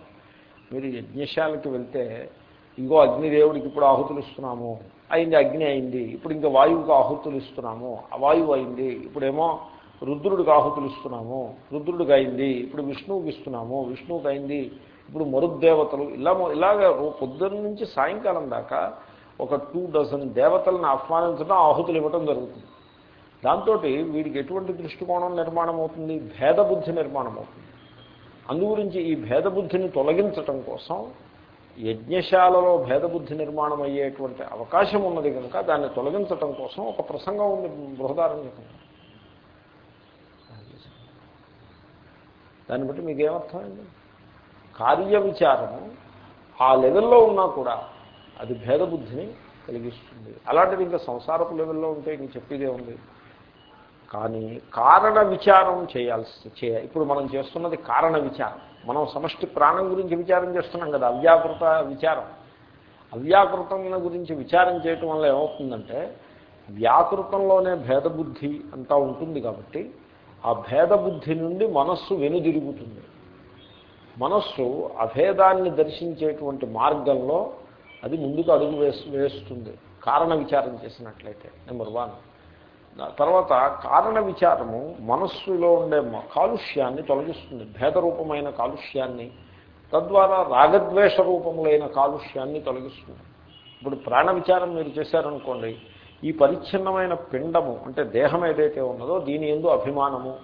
మీరు యజ్ఞశాలకి వెళ్తే ఇంకో అగ్నిదేవుడికి ఇప్పుడు ఆహుతులు ఇస్తున్నాము అయింది అగ్ని అయింది. ఇప్పుడు ఇంకా వాయువుకి ఆహుతులు ఇస్తున్నాము వాయువు అయింది. ఇప్పుడేమో రుద్రుడికి ఆహుతులు ఇస్తున్నాము రుద్రుడికి అయింది ఇప్పుడు విష్ణువుకి ఇస్తున్నాము విష్ణువుకి అయింది ఇప్పుడు మరుద్దేవతలు. ఇలా ఇలాగ పొద్దున్న నుంచి సాయంకాలం దాకా ఒక టూ డజన్ దేవతలను ఆహ్వానించడం ఆహుతులు ఇవ్వటం జరుగుతుంది. దాంతో వీడికి ఎటువంటి దృష్టికోణం నిర్మాణం అవుతుంది భేదబుద్ధి నిర్మాణం అవుతుంది అందుగురించి ఈ భేదబుద్ధిని తొలగించటం కోసం యజ్ఞశాలలో భేదబుద్ధి నిర్మాణం అయ్యేటువంటి అవకాశం ఉన్నది కనుక దాన్ని తొలగించటం కోసం ఒక ప్రసంగం ఉంది బృహదారణ్యకం దాన్ని బట్టి మీకేమర్థమైంది? కార్య విచారము ఆ లెవెల్లో ఉన్నా కూడా అది భేదబుద్ధిని కలిగిస్తుంది. అలాంటిది ఇంకా సంసారపు లెవెల్లో ఉంటే ఇంక చెప్పేదే ఉంది కానీ కారణ విచారం చేయాల్సి చేయ ఇప్పుడు మనం చేస్తున్నది కారణ విచారం. మనం సమష్టి ప్రాణం గురించి విచారం చేస్తున్నాం కదా అవ్యాకృత విచారం. అవ్యాకృతం గురించి విచారం చేయటం వల్ల ఏమవుతుందంటే వ్యాకృతంలోనే భేదబుద్ధి అంతా ఉంటుంది కాబట్టి ఆ భేదబుద్ధి నుండి మనస్సు వెనుదిరుగుతుంది. మనస్సు అభేదాన్ని దర్శించేటువంటి మార్గంలో అది ముందుకు అడుగు వేసు వేస్తుంది. కారణ విచారం చేసినట్లయితే నెంబర్ వన్. తర్వాత కారణ విచారము మనస్సులో ఉండే కాలుష్యాన్ని తొలగిస్తుంది. భేదరూపమైన కాలుష్యాన్ని తద్వారా రాగద్వేష రూపములైన కాలుష్యాన్ని తొలగిస్తుంది. ఇప్పుడు ప్రాణ విచారం మీరు చేశారనుకోండి ఈ పరిచ్ఛిన్నమైన పిండము అంటే దేహం ఏదైతే ఉన్నదో దీని ఎందు అభిమానము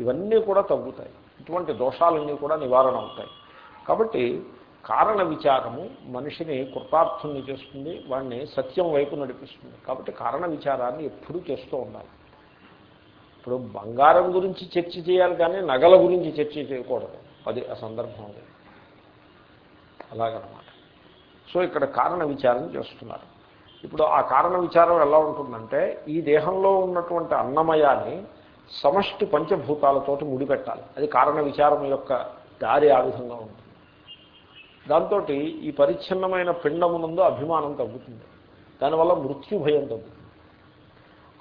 ఇవన్నీ కూడా తగ్గుతాయి. ఇటువంటి దోషాలన్నీ కూడా నివారణ అవుతాయి కాబట్టి కారణ విచారము మనిషిని కృతార్థుని చేస్తుంది వాడిని సత్యం వైపు నడిపిస్తుంది. కాబట్టి కారణ విచారాన్ని ఎప్పుడూ చేస్తూ ఉండాలి. ఇప్పుడు బంగారం గురించి చర్చ చేయాలి కానీ నగల గురించి చర్చ చేయకూడదు. అది ఆ సందర్భం అది. అలాగనమాట. సో ఇక్కడ కారణ విచారం చేస్తున్నారు. ఇప్పుడు ఆ కారణ విచారం ఎలా ఉంటుందంటే ఈ దేహంలో ఉన్నటువంటి అన్నమయాన్ని సమష్టి పంచభూతాలతోటి ముడిపెట్టాలి. అది కారణ విచారం యొక్క దారి ఆ విధంగా ఉంటుంది. దాంతో ఈ పరిచ్ఛిన్నమైన పిండమునందు అభిమానం తగ్గుతుంది. దానివల్ల మృత్యు భయం తగ్గుతుంది.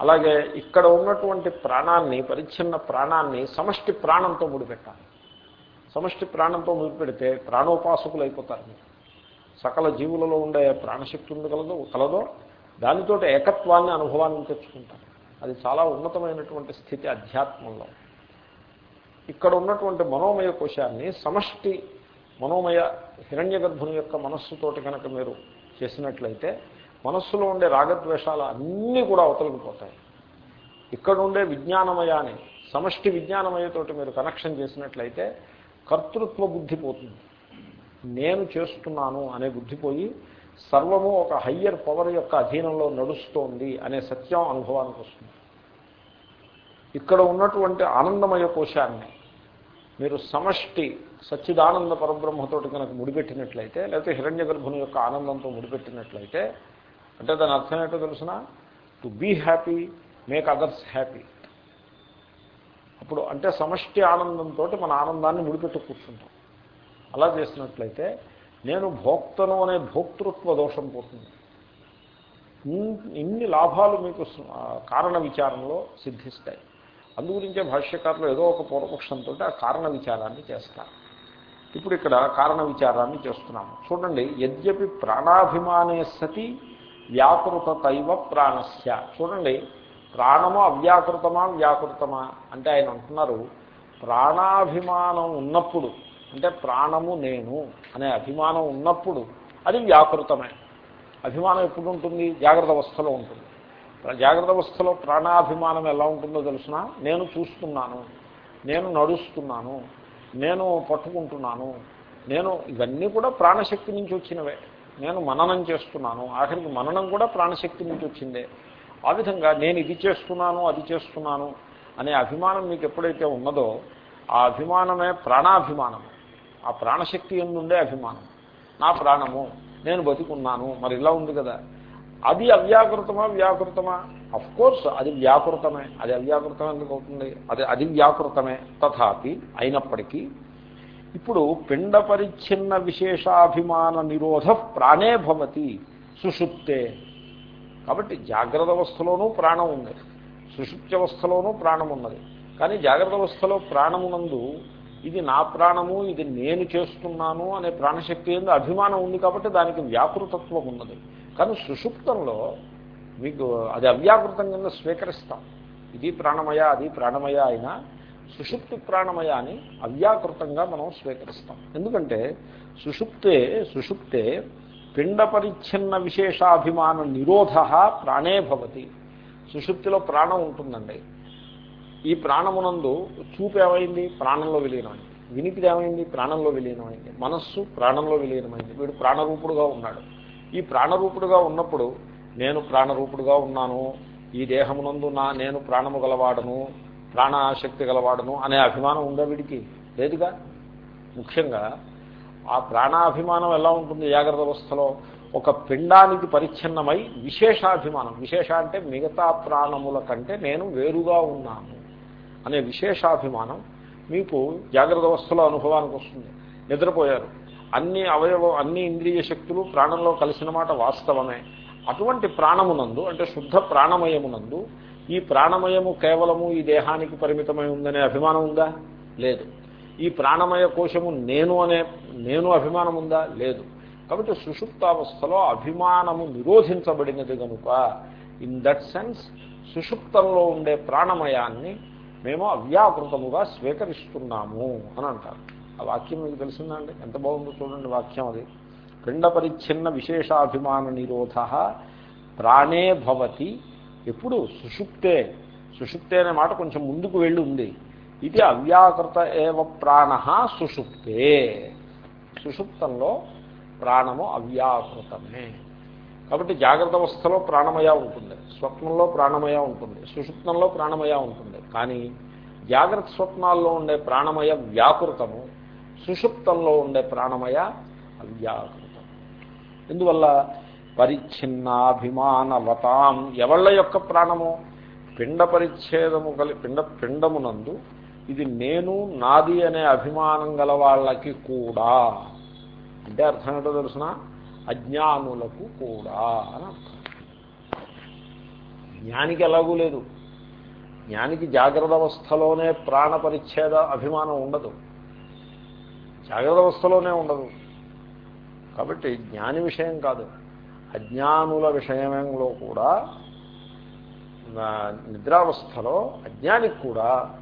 అలాగే ఇక్కడ ఉన్నటువంటి ప్రాణాన్ని పరిచ్ఛిన్న ప్రాణాన్ని సమష్టి ప్రాణంతో ముడిపెట్టాలి. సమష్టి ప్రాణంతో ముడిపెడితే ప్రాణోపాసకులు అయిపోతారు మీరు. సకల జీవులలో ఉండే ప్రాణశక్తి ఉంది కలదో కలదో దానితో ఏకత్వాన్ని అనుభవాన్ని తెచ్చుకుంటారు. అది చాలా ఉన్నతమైనటువంటి స్థితి అధ్యాత్మంలో. ఇక్కడ ఉన్నటువంటి మనోమయ కోశాన్ని సమష్టి మనోమయ హిరణ్య గర్భుని యొక్క మనస్సుతోటి కనుక మీరు చేసినట్లయితే మనస్సులో ఉండే రాగద్వేషాలు అన్నీ కూడా అవతలిపోతాయి. ఇక్కడ ఉండే విజ్ఞానమయాన్ని సమష్టి విజ్ఞానమయతోటి మీరు కనెక్షన్ చేసినట్లయితే కర్తృత్వ బుద్ధి పోతుంది. నేను చేస్తున్నాను అనే బుద్ధి పోయి సర్వము ఒక హయ్యర్ పవర్ యొక్క అధీనంలో నడుస్తోంది అనే సత్యం అనుభవానికి వస్తుంది. ఇక్కడ ఉన్నటువంటి ఆనందమయ కోశాన్ని మీరు సమష్టి సచ్చిదానంద పరబ్రహ్మతోటి కనుక ముడిపెట్టినట్లయితే లేకపోతే హిరణ్య గర్భుని యొక్క ఆనందంతో ముడిపెట్టినట్లయితే అంటే దాని అర్థం ఏంటో తెలిసిన? To be happy make others happy అప్పుడు అంటే సమష్టి ఆనందంతో మన ఆనందాన్ని ముడిపెట్టు కూర్చుంటాం. అలా చేసినట్లయితే నేను భోక్తను అనే భోక్తృత్వ దోషం పోతుంది. ఇన్ని లాభాలు మీకు కారణ విచారంలో సిద్ధిస్తాయి. అందుగురించే భాష్యకారులు ఏదో ఒక పూర్వపక్షంతో ఆ కారణ విచారాన్ని చేస్తారు. ఇప్పుడు ఇక్కడ కారణ విచారాన్ని చేస్తున్నాము. చూడండి యద్యపి ప్రాణాభిమానే సతి వ్యాకృతైవ ప్రాణస్య. చూడండి ప్రాణము అవ్యాకృతమా వ్యాకృతమా? అంటే ఆయన అంటున్నారు ప్రాణాభిమానం ఉన్నప్పుడు అంటే ప్రాణము నేను అనే అభిమానం ఉన్నప్పుడు అది వ్యాకృతమే. అభిమానం ఎప్పుడు ఉంటుంది జాగ్రత్త అవస్థలో ఉంటుంది. జాగ్రత్త అవస్థలో ప్రాణాభిమానం ఎలా ఉంటుందో తెలుసిన? నేను చూస్తున్నాను. నేను నడుస్తున్నాను. నేను పట్టుకుంటున్నాను. నేను ఇవన్నీ కూడా ప్రాణశక్తి నుంచి వచ్చినవే. నేను మననం చేస్తున్నాను. ఆఖరికి మననం కూడా ప్రాణశక్తి నుంచి వచ్చిందే. ఆ విధంగా నేను ఇది చేస్తున్నాను అది చేస్తున్నాను అనే అభిమానం మీకు ఎప్పుడైతే ఉన్నదో ఆ అభిమానమే ప్రాణాభిమానం ఆ ప్రాణశక్తి ఎందుండే అభిమానం? నా ప్రాణము నేను బతికున్నాను మరి ఇలా ఉంది కదా. అది అవ్యాకృతమా వ్యాకృతమా? కోర్స్ అది వ్యాకృతమే. అది అవ్యాకృతం ఎందుకు అవుతుంది? అది అది వ్యాకృతమే తథాపి అయినప్పటికీ ఇప్పుడు పిండ పరిచ్ఛిన్న విశేషాభిమాన నిరోధ ప్రాణే భవతి సుషుప్తే. కాబట్టి జాగ్రత్త అవస్థలోనూ ప్రాణం ఉంది. సుషుప్త్యవస్థలోనూ ప్రాణం ఉన్నది. కానీ జాగ్రత్త అవస్థలో ప్రాణమునందు ఇది నా ప్రాణము ఇది నేను చేస్తున్నాను అనే ప్రాణశక్తి ఏందో అభిమానం ఉంది కాబట్టి దానికి వ్యాకృతత్వం ఉన్నది. కానీ సుషుప్తంలో మీకు అది అవ్యాకృతం కింద స్వీకరిస్తాం. ఇది ప్రాణమయ అది ప్రాణమయ అయినా సుషుప్తి ప్రాణమయ అని అవ్యాకృతంగా మనం స్వీకరిస్తాం. ఎందుకంటే సుషుప్తే సుషుప్తే పిండ పరిచ్ఛిన్న విశేషాభిమాన నిరోధ ప్రాణే భవతి. సుషుప్తిలో ప్రాణం ఉంటుందండి. ఈ ప్రాణమునందు చూపు ఏమైంది? ప్రాణంలో విలీనమైంది. వినికిది ఏమైంది? ప్రాణంలో విలీనమైంది. మనస్సు ప్రాణంలో విలీనమైంది. వీడు ప్రాణరూపుడుగా ఉన్నాడు. ఈ ప్రాణరూపుడుగా ఉన్నప్పుడు నేను ప్రాణరూపుడుగా ఉన్నాను. ఈ దేహమునందు నా నేను ప్రాణము గలవాడను ప్రాణాశక్తి గలవాడను అనే అభిమానం ఉందా వీడికి? లేదుగా. ముఖ్యంగా ఆ ప్రాణాభిమానం ఎలా ఉంటుంది జాగ్రత్త అవస్థలో? ఒక పిండానికి పరిచ్ఛిన్నమై విశేషాభిమానం. విశేష అంటే మిగతా ప్రాణముల కంటే నేను వేరుగా ఉన్నాను. అనే విశేషాభిమానం మీకు జాగ్రత్త అవస్థలో అనుభవానికి వస్తుంది. నిద్రపోయారు. అన్ని అవయవ అన్ని ఇంద్రియ శక్తులు ప్రాణంలో కలిసిన మాట వాస్తవమే. అటువంటి ప్రాణమునందు అంటే శుద్ధ ప్రాణమయమునందు ఈ ప్రాణమయము కేవలము ఈ దేహానికి పరిమితమై ఉందనే అభిమానం ఉందా? లేదు. ఈ ప్రాణమయ కోశము నేను అనే నేను అభిమానం ఉందా? లేదు. కాబట్టి సుషుప్తావస్థలో అభిమానము నిరోధించబడినది కనుక ఇన్ దట్ సెన్స్ సుషుప్తంలో ఉండే ప్రాణమయాన్ని మేము అవ్యాకృతముగా స్వీకరిస్తున్నాము అని అంటారు. ఆ వాక్యం మీకు తెలిసిందండి ఎంత బాగుందో చూడండి వాక్యం అది. పిండ పరిచ్ఛిన్న విశేషాభిమాన నిరోధ ప్రాణే భవతి. ఎప్పుడు సుషుప్తే సుషుప్తే అనే మాట కొంచెం ముందుకు వెళ్ళి ఉంది. ఇది అవ్యాకృత ఏవ ప్రాణ సుషుప్తే. సుషుప్తంలో ప్రాణము అవ్యాకృతమే. కాబట్టి జాగ్రత్త అవస్థలో ప్రాణమయ ఉంటుంది. స్వప్నంలో ప్రాణమయ ఉంటుంది. సుషుప్తంలో ప్రాణమయ ఉంటుంది. కానీ జాగ్రత్త స్వప్నాల్లో ఉండే ప్రాణమయ వ్యాకృతము సుషుప్తంలో ఉండే ప్రాణమయ అవ్యాకృతం. ఎందువల్ల? పరిచ్ఛిన్నాభిమానవతాం. ఎవళ్ళ యొక్క ప్రాణము? పిండ పరిచ్ఛేదము కలి పిండ పిండమునందు ఇది నేను నాది అనే అభిమానం గల వాళ్ళకి కూడా. అంటే అర్థం ఏంటో తెలుసిన? అజ్ఞానులకు కూడా అని అర్థం. జ్ఞానికి ఎలాగూ లేదు. జ్ఞానికి జాగ్రత్త అవస్థలోనే ప్రాణ పరిచ్ఛేద అభిమానం ఉండదు. జాగ్రత్త అవస్థలోనే ఉండదు. కాబట్టి జ్ఞాని విషయం కాదు. అజ్ఞానుల విషయంలో కూడా నిద్రావస్థలో అజ్ఞానికి కూడా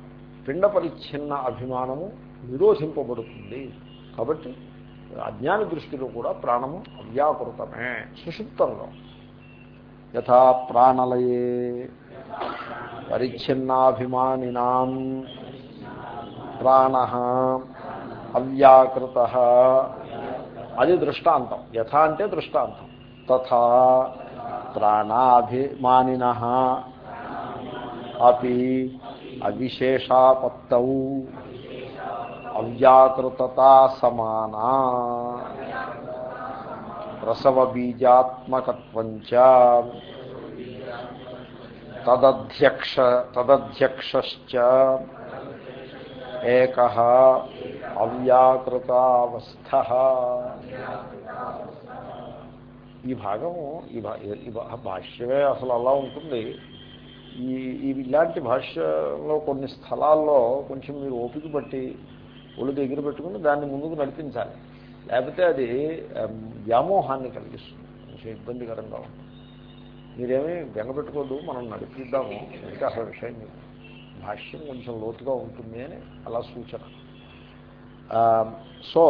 పిండ పరిచ్ఛిన్న అభిమానము నిరోధింపబడుతుంది. కాబట్టి అజ్ఞాని దృష్టిలో కూడా ప్రాణము అవ్యాకృతమే సుషుప్తంలో యథా ప్రాణలయే పరిచ్ఛిన్నాభిమానినాం. ప్రాణ అవ్యాకృత. అది దృష్టాంతం. యథా అంటే దృష్టాంతం. తథా ప్రాణాభిమానిన. అవి అవిశేషాపత్తౌ. అవ్యాకృతతా సమానా. ప్రసవ బీజాత్మకత్వంచ తదధ్యక్ష తదధ్యక్షశ్చ. ఏక అవ్యాకృతావస్థ. ఈ భాగము ఈ భాష్యమే అసలు అలా ఉంటుంది. ఈ ఈ ఇలాంటి భాష్యంలో కొన్ని స్థలాల్లో కొంచెం మీరు ఓపిక బట్టి ఒళ్ళు దగ్గర పెట్టుకుని దాన్ని ముందుకు నడిపించాలి. లేకపోతే అది వ్యామోహాన్ని కలిగిస్తుంది. కొంచెం ఇబ్బందికరంగా ఉంటుంది. మీరేమీ బెంగపెట్టుకోదు మనం నడిపిద్దాము. అంటే అసలు విషయం భాష్యం కొంచెం లోతుగా ఉంటుంది అని అలా సూచన. సో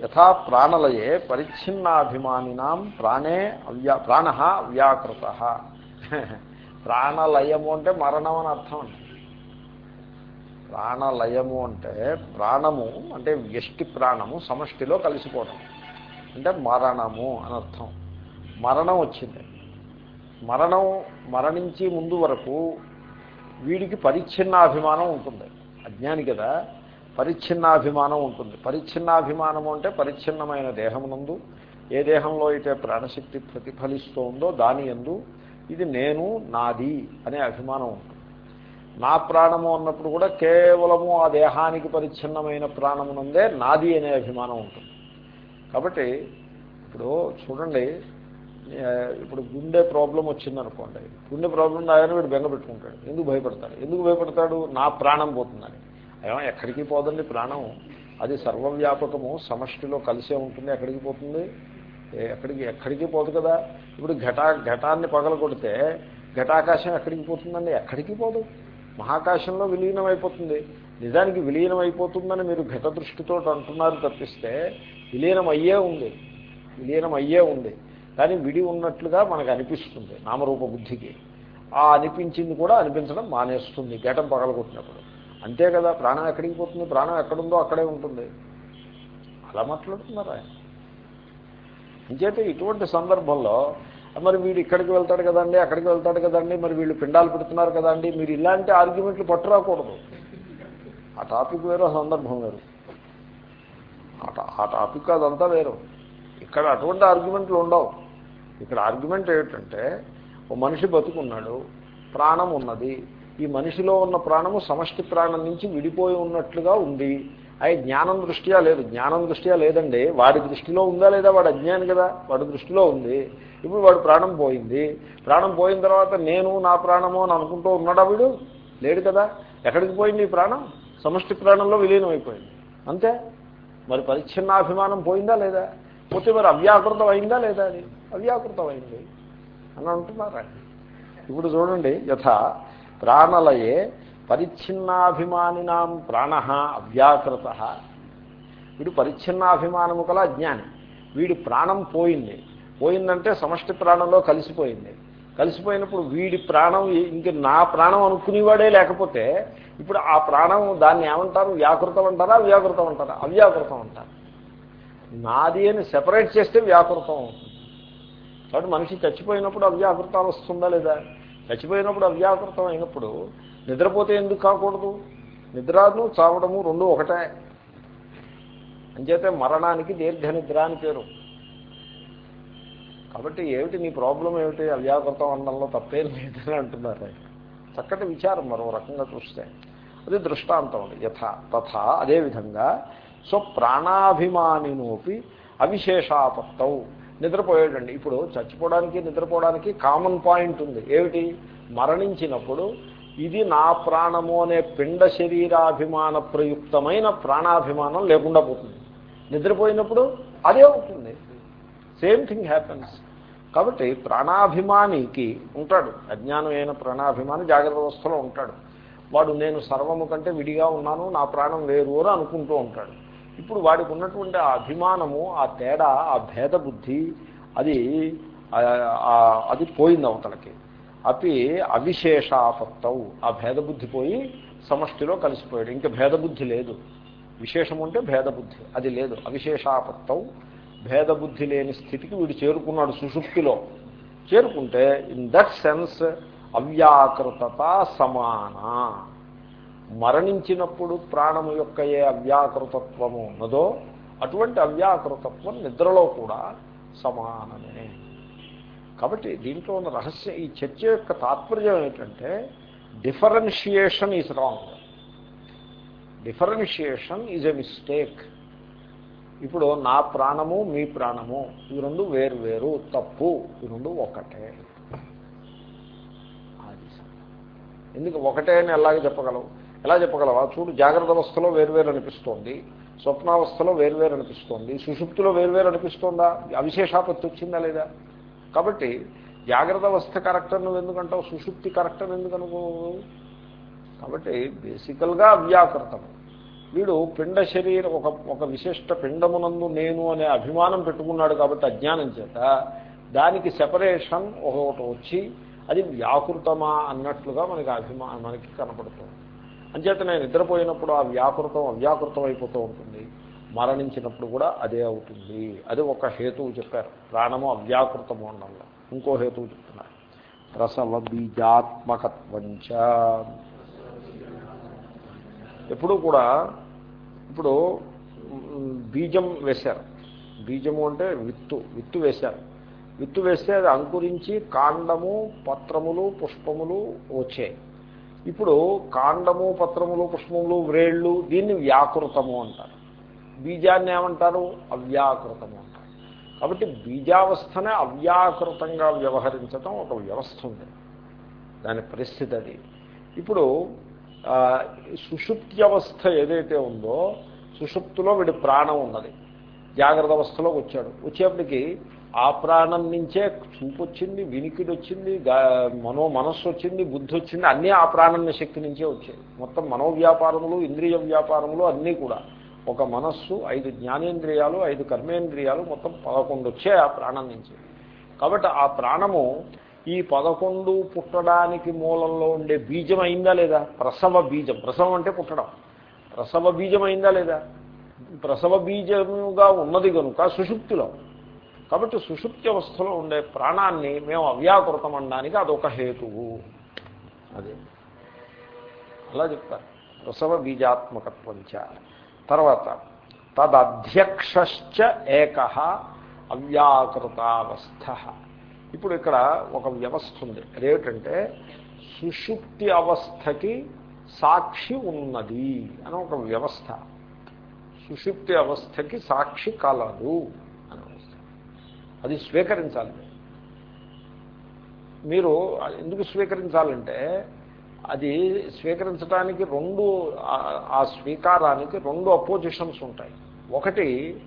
యథా ప్రాణలయే పరిచ్ఛిన్నాభిమానినాం ప్రాణే అవ్యా ప్రాణ వ్యాకృత ప్రాణలయము అంటే మరణం అని అర్థం అండి. ప్రాణలయము అంటే ప్రాణము అంటే వ్యష్టి ప్రాణము సమష్టిలో కలిసిపోవడం అంటే మరణము అని అర్థం. మరణం వచ్చింది. మరణం మరణించి ముందు వరకు వీడికి పరిచ్ఛిన్నాభిమానం ఉంటుంది. అజ్ఞాని కదా పరిచ్ఛిన్నాభిమానం ఉంటుంది. పరిచ్ఛిన్నాభిమానము అంటే పరిచ్ఛిన్నమైన దేహమునందు ఏ దేహంలో అయితే ప్రాణశక్తి ప్రతిఫలిస్తోందో దాని ఎందు ఇది నేను నాది అనే అభిమానం ఉంటుంది. నా ప్రాణము అన్నప్పుడు కూడా కేవలము ఆ దేహానికి పరిచ్ఛిన్నమైన ప్రాణమునందే నాది అనే అభిమానం ఉంటుంది. కాబట్టి ఇప్పుడు చూడండి ఇప్పుడు గుండె ప్రాబ్లం వచ్చిందనుకోండి గుండె ప్రాబ్లం రాగానే వీడు బెంగ పెట్టుకుంటాడు. ఎందుకు భయపడతాడు? ఎందుకు భయపడతాడు? నా ప్రాణం పోతుందని. ఏమో ఎక్కడికి పోదండి ప్రాణం? అది సర్వవ్యాపకము సమష్టిలో కలిసే ఉంటుంది ఎక్కడికి పోతుంది? ఎక్కడికి ఎక్కడికి పోదు కదా. ఇప్పుడు ఘటా ఘటాన్ని పగల కొడితే ఘటాకాశం ఎక్కడికి పోతుందండి? ఎక్కడికి పోదు? మహాకాశంలో విలీనం అయిపోతుంది నిజానికి విలీనం అయిపోతుందని మీరు ఘట దృష్టితో అంటున్నారు తప్పిస్తే విలీనం అయ్యే ఉంది. విలీనం అయ్యే ఉంది. కానీ విడి ఉన్నట్లుగా మనకు అనిపిస్తుంది నామరూప బుద్ధికి ఆ అనిపించింది కూడా అనిపించడం మానేస్తుంది ఘటం పగలగొట్టినప్పుడు. అంతే కదా ప్రాణం ఎక్కడికి పోతుంది? ప్రాణం ఎక్కడుందో అక్కడే ఉంటుంది. అలా మాట్లాడుతున్నారు ఆయన. అంచేతే ఇటువంటి సందర్భంలో మరి వీడు ఇక్కడికి వెళ్తాడు కదండి అక్కడికి వెళ్తాడు కదండి మరి వీళ్ళు పిండాలు పెడుతున్నారు కదండి మీరు ఇలాంటి ఆర్గ్యుమెంట్లు పట్టురాకూడదు. ఆ టాపిక్ వేరు సందర్భం వేరు. ఆ టాపిక్ అదంతా వేరు. ఇక్కడ అటువంటి ఆర్గ్యుమెంట్లు ఉండవు. ఇక్కడ ఆర్గ్యుమెంట్ ఏమిటంటే ఓ మనిషి బతుకున్నాడు ప్రాణం ఉన్నది ఈ మనిషిలో ఉన్న ప్రాణము సమష్టి ప్రాణం నుంచి విడిపోయి ఉన్నట్లుగా ఉంది. అవి జ్ఞానం దృష్ట్యా లేదు. జ్ఞానం దృష్ట్యా లేదండి. వాడి దృష్టిలో ఉందా లేదా వాడు అజ్ఞాని కదా. వాడి దృష్టిలో ఉంది. ఇప్పుడు వాడు ప్రాణం పోయింది. ప్రాణం పోయిన తర్వాత నేను నా ప్రాణము అని అనుకుంటూ ఉన్నాడా వీడు? లేడు కదా. ఎక్కడికి పోయింది ఈ ప్రాణం? సమష్టి ప్రాణంలో విలీనం అయిపోయింది అంతే? మరి పరిచ్ఛిన్నాభిమానం పోయిందా లేదా? పోతే మరి అవ్యాకృతం అయిందా లేదా అది? అవ్యాకృతం అయింది అని అంటున్నారా? ఇప్పుడు చూడండి యథ ప్రాణలయే పరిచ్ఛిన్నాభిమానినాం ప్రాణ అవ్యాకృత. వీడు పరిచ్ఛిన్నాభిమానము కల అజ్ఞాని. వీడి ప్రాణం పోయింది. పోయిందంటే సమష్టి ప్రాణంలో కలిసిపోయింది. కలిసిపోయినప్పుడు వీడి ప్రాణం ఇంక నా ప్రాణం అనుకునేవాడే లేకపోతే ఇప్పుడు ఆ ప్రాణం దాన్ని ఏమంటారు? వ్యాకృతం అంటారా? వ్యాకృతం అంటారా? అవ్యాకృతం అంటారు. నాది అని సెపరేట్ చేస్తే వ్యాకృతం అవుతుంది. కాబట్టి మనిషి చచ్చిపోయినప్పుడు అవ్యాకృతం వస్తుందా లేదా? చచ్చిపోయినప్పుడు అవ్యాకృతం అయినప్పుడు నిద్రపోతే ఎందుకు కాకూడదు? నిద్రను చావడము రెండు ఒకటే. అంచేతే మరణానికి దీర్ఘ నిద్ర అని పేరు. కాబట్టి ఏమిటి నీ ప్రాబ్లం ఏమిటి? అవ్యాకృతం అనడంలో తప్పేం లేదని అంటున్నారు. చక్కటి విచారం మరో రకంగా చూస్తే. అది దృష్టాంతం యథ తథా అదేవిధంగా సో ప్రాణాభిమానినోపి అవిశేషాపత్తవు నిద్రపోయాడండి. ఇప్పుడు చచ్చిపోవడానికి నిద్రపోవడానికి కామన్ పాయింట్ ఉంది. ఏమిటి? మరణించినప్పుడు ఇది నా ప్రాణము అనే పిండ శరీరాభిమాన ప్రయుక్తమైన ప్రాణాభిమానం లేకుండా పోతుంది. నిద్రపోయినప్పుడు అదే అవుతుంది. సేమ్ థింగ్ హ్యాపెన్స్ కాబట్టి ప్రాణాభిమానికి ఉంటాడు. అజ్ఞానమైన ప్రాణాభిమాని జాగ్రత్త అవస్థలో ఉంటాడు. వాడు నేను సర్వము కంటే విడిగా ఉన్నాను నా ప్రాణం వేరు అని అనుకుంటూ ఉంటాడు. ఇప్పుడు వాడికి ఉన్నటువంటి ఆ అభిమానము ఆ తేడా ఆ భేద బుద్ధి అది అది పోయింది అవతలకి. అపి అవిశేషాపత్తవు ఆ భేదబుద్ధి పోయి సమష్టిలో కలిసిపోయాడు. ఇంకా భేదబుద్ధి లేదు. విశేషం ఉంటే భేదబుద్ధి. అది లేదు. అవిశేషాపత్తవు భేదబుద్ధి లేని స్థితికి వీడు చేరుకున్నాడు సుషుప్తిలో. చేరుకుంటే ఇన్ దట్ సెన్స్ అవ్యాకృతత సమాన. మరణించినప్పుడు ప్రాణము యొక్క ఏ అవ్యాకృతత్వము ఉన్నదో అటువంటి అవ్యాకృతత్వం నిద్రలో కూడా సమానమే. కాబట్టి దీంట్లో ఉన్న రహస్యం ఈ చర్చ యొక్క తాత్పర్యం ఏంటంటే differentiation is wrong differentiation is a mistake ఇప్పుడు నా ప్రాణము మీ ప్రాణము ఇవి రెండు వేరు వేరు తప్పు ఇవి రెండు ఒకటే. అది ఎందుకు ఒకటే అని ఎలాగ చెప్పగలవు? ఎలా చెప్పగలవా? చూడు జాగ్రత్త అవస్థలో వేరువేరు అనిపిస్తోంది స్వప్నావస్థలో వేరువేరు అనిపిస్తోంది సుషుప్తిలో వేరువేరు అనిపిస్తోందా? అవిశేషాపత్తి వచ్చిందా లేదా? కాబట్టి జాగ్రత్త అవస్థ కరెక్టర్ నువ్వు ఎందుకంటావు? సుషుప్తి కరెక్టర్ ఎందుకు అనుకోవు? కాబట్టి బేసికల్గా అవ్యాకృతం. వీడు పిండ శరీరం ఒక ఒక విశిష్ట పిండమునందు నేను అనే అభిమానం పెట్టుకున్నాడు కాబట్టి అజ్ఞానం చేత దానికి సెపరేషన్ ఒకటి వచ్చి అది వ్యాకృతమా అన్నట్లుగా మనకి అభిమా మనకి కనపడుతుంది. అంచేత నేను నిద్రపోయినప్పుడు ఆ వ్యాకృతం అవ్యాకృతం అయిపోతూ ఉంటుంది. మరణించినప్పుడు కూడా అదే అవుతుంది. అది ఒక హేతువు చెప్పారు. ప్రాణము అవ్యాకృతము అన్నంలో ఇంకో హేతువు చెప్తున్నారు ప్రసవ బీజాత్మకత్వంచ ఎప్పుడు కూడా ఇప్పుడు బీజం వేశారు. బీజము అంటే విత్తు విత్తు వేశారు. విత్తు వేస్తే అది అంకురించి కాండము పత్రములు పుష్పములు వచ్చాయి. ఇప్పుడు కాండము పత్రములు పుష్పములు వ్రేళ్ళు దీన్ని వ్యాకృతము అంటారు. బీజాన్ని ఏమంటారు? అవ్యాకృతము అంటారు. కాబట్టి బీజావస్థనే అవ్యాకృతంగా వ్యవహరించటం ఒక వ్యవస్థ ఉంది. దాని పరిస్థితి అది. ఇప్పుడు సుషుప్త్యవస్థ ఏదైతే ఉందో సుషుప్తిలో వీడి ప్రాణం ఉన్నది. జాగ్రత్త అవస్థలోకి వచ్చాడు. వచ్చేప్పటికి ఆ ప్రాణం నుంచే చూపు వచ్చింది వినికిడి వచ్చింది మనో మనస్సు వచ్చింది బుద్ధి వచ్చింది అన్నీ ఆ ప్రాణం శక్తి నుంచే వచ్చాయి. మొత్తం మనోవ్యాపారములు ఇంద్రియ వ్యాపారములు అన్నీ కూడా. ఒక మనస్సు ఐదు జ్ఞానేంద్రియాలు ఐదు కర్మేంద్రియాలు మొత్తం పదకొండు వచ్చాయి ఆ ప్రాణం నుంచి. కాబట్టి ఆ ప్రాణము ఈ పదకొండు పుట్టడానికి మూలంలో ఉండే బీజం అయిందా లేదా? ప్రసవ బీజం. ప్రసవం అంటే పుట్టడం. ప్రసవ బీజం అయిందా లేదా? ప్రసవ బీజముగా ఉన్నది కనుక సుషుప్తిలో. కాబట్టి సుషుప్తి అవస్థలో ఉండే ప్రాణాన్ని మేము అవ్యాకృతం అనడానికి అదొక హేతువు. అదే. అలా చెప్తారు. ప్రసవ బీజాత్మకత్వంచ తర్వాత తదధ్యక్షశ్చ ఏక అవ్యాకృతావస్థ. ఇప్పుడు ఇక్కడ ఒక వ్యవస్థ ఉంది. అదేమిటంటే సుషుప్తి అవస్థకి సాక్షి ఉన్నది అని ఒక వ్యవస్థ. సుషుప్తి అవస్థకి సాక్షి కలదు అని అవస్థ అది స్వీకరించాలి. మీరు ఎందుకు స్వీకరించాలంటే అది స్వీకరించడానికి రెండు ఆ స్వీకారానికి రెండు అపోజిషన్స్ ఉంటాయి. ఒకటి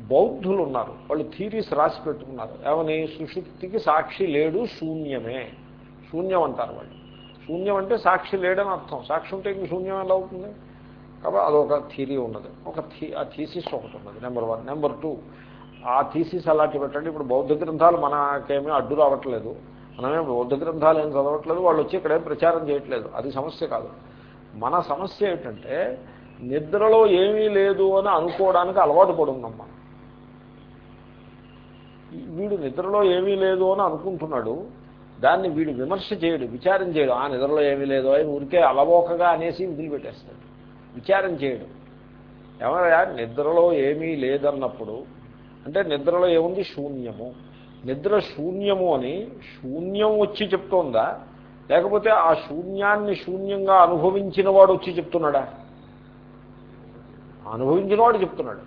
బౌద్ధులు ఉన్నారు వాళ్ళు థీరీస్ రాసి పెట్టుకున్నారు. ఏమని? సుషుప్తికి సాక్షి లేడు శూన్యమే. శూన్యం అంటారు వాళ్ళు. శూన్యం అంటే సాక్షి లేడని అర్థం. సాక్షి ఉంటే ఇంక శూన్యం ఎలా అవుతుంది? కాబట్టి అదొక థీరీ ఉన్నది. ఒక థీ ఆ థీసిస్ ఒకటి ఉన్నది. నెంబర్ వన్ నెంబర్ టూ ఆ థీసిస్ అలాంటి పెట్టండి. ఇప్పుడు బౌద్ధ గ్రంథాలు మనకేమీ అడ్డు రావట్లేదు. మనమే బౌద్ధ గ్రంథాలు ఏం చదవట్లేదు వాళ్ళు వచ్చి ఇక్కడేం ప్రచారం చేయట్లేదు. అది సమస్య కాదు. మన సమస్య ఏంటంటే నిద్రలో ఏమీ లేదు అని అనుకోవడానికి అలవాటు పడున్నాం మనం. వీడు నిద్రలో ఏమీ లేదు అని అనుకుంటున్నాడు దాన్ని వీడు విమర్శ చేయడు విచారం చేయడు. ఆ నిద్రలో ఏమీ లేదు అని ఊరికే అలవోకగా అనేసి వదిలిపెట్టేస్తాడు. విచారం చేయడు. ఏమయ్యా నిద్రలో ఏమీ లేదన్నప్పుడు అంటే నిద్రలో ఏముంది? శూన్యము. నిద్ర శూన్యము అని శూన్యం వచ్చి చెప్తోందా? లేకపోతే ఆ శూన్యాన్ని శూన్యంగా అనుభవించిన వాడు వచ్చి చెప్తున్నాడా? అనుభవించిన వాడు చెప్తున్నాడు.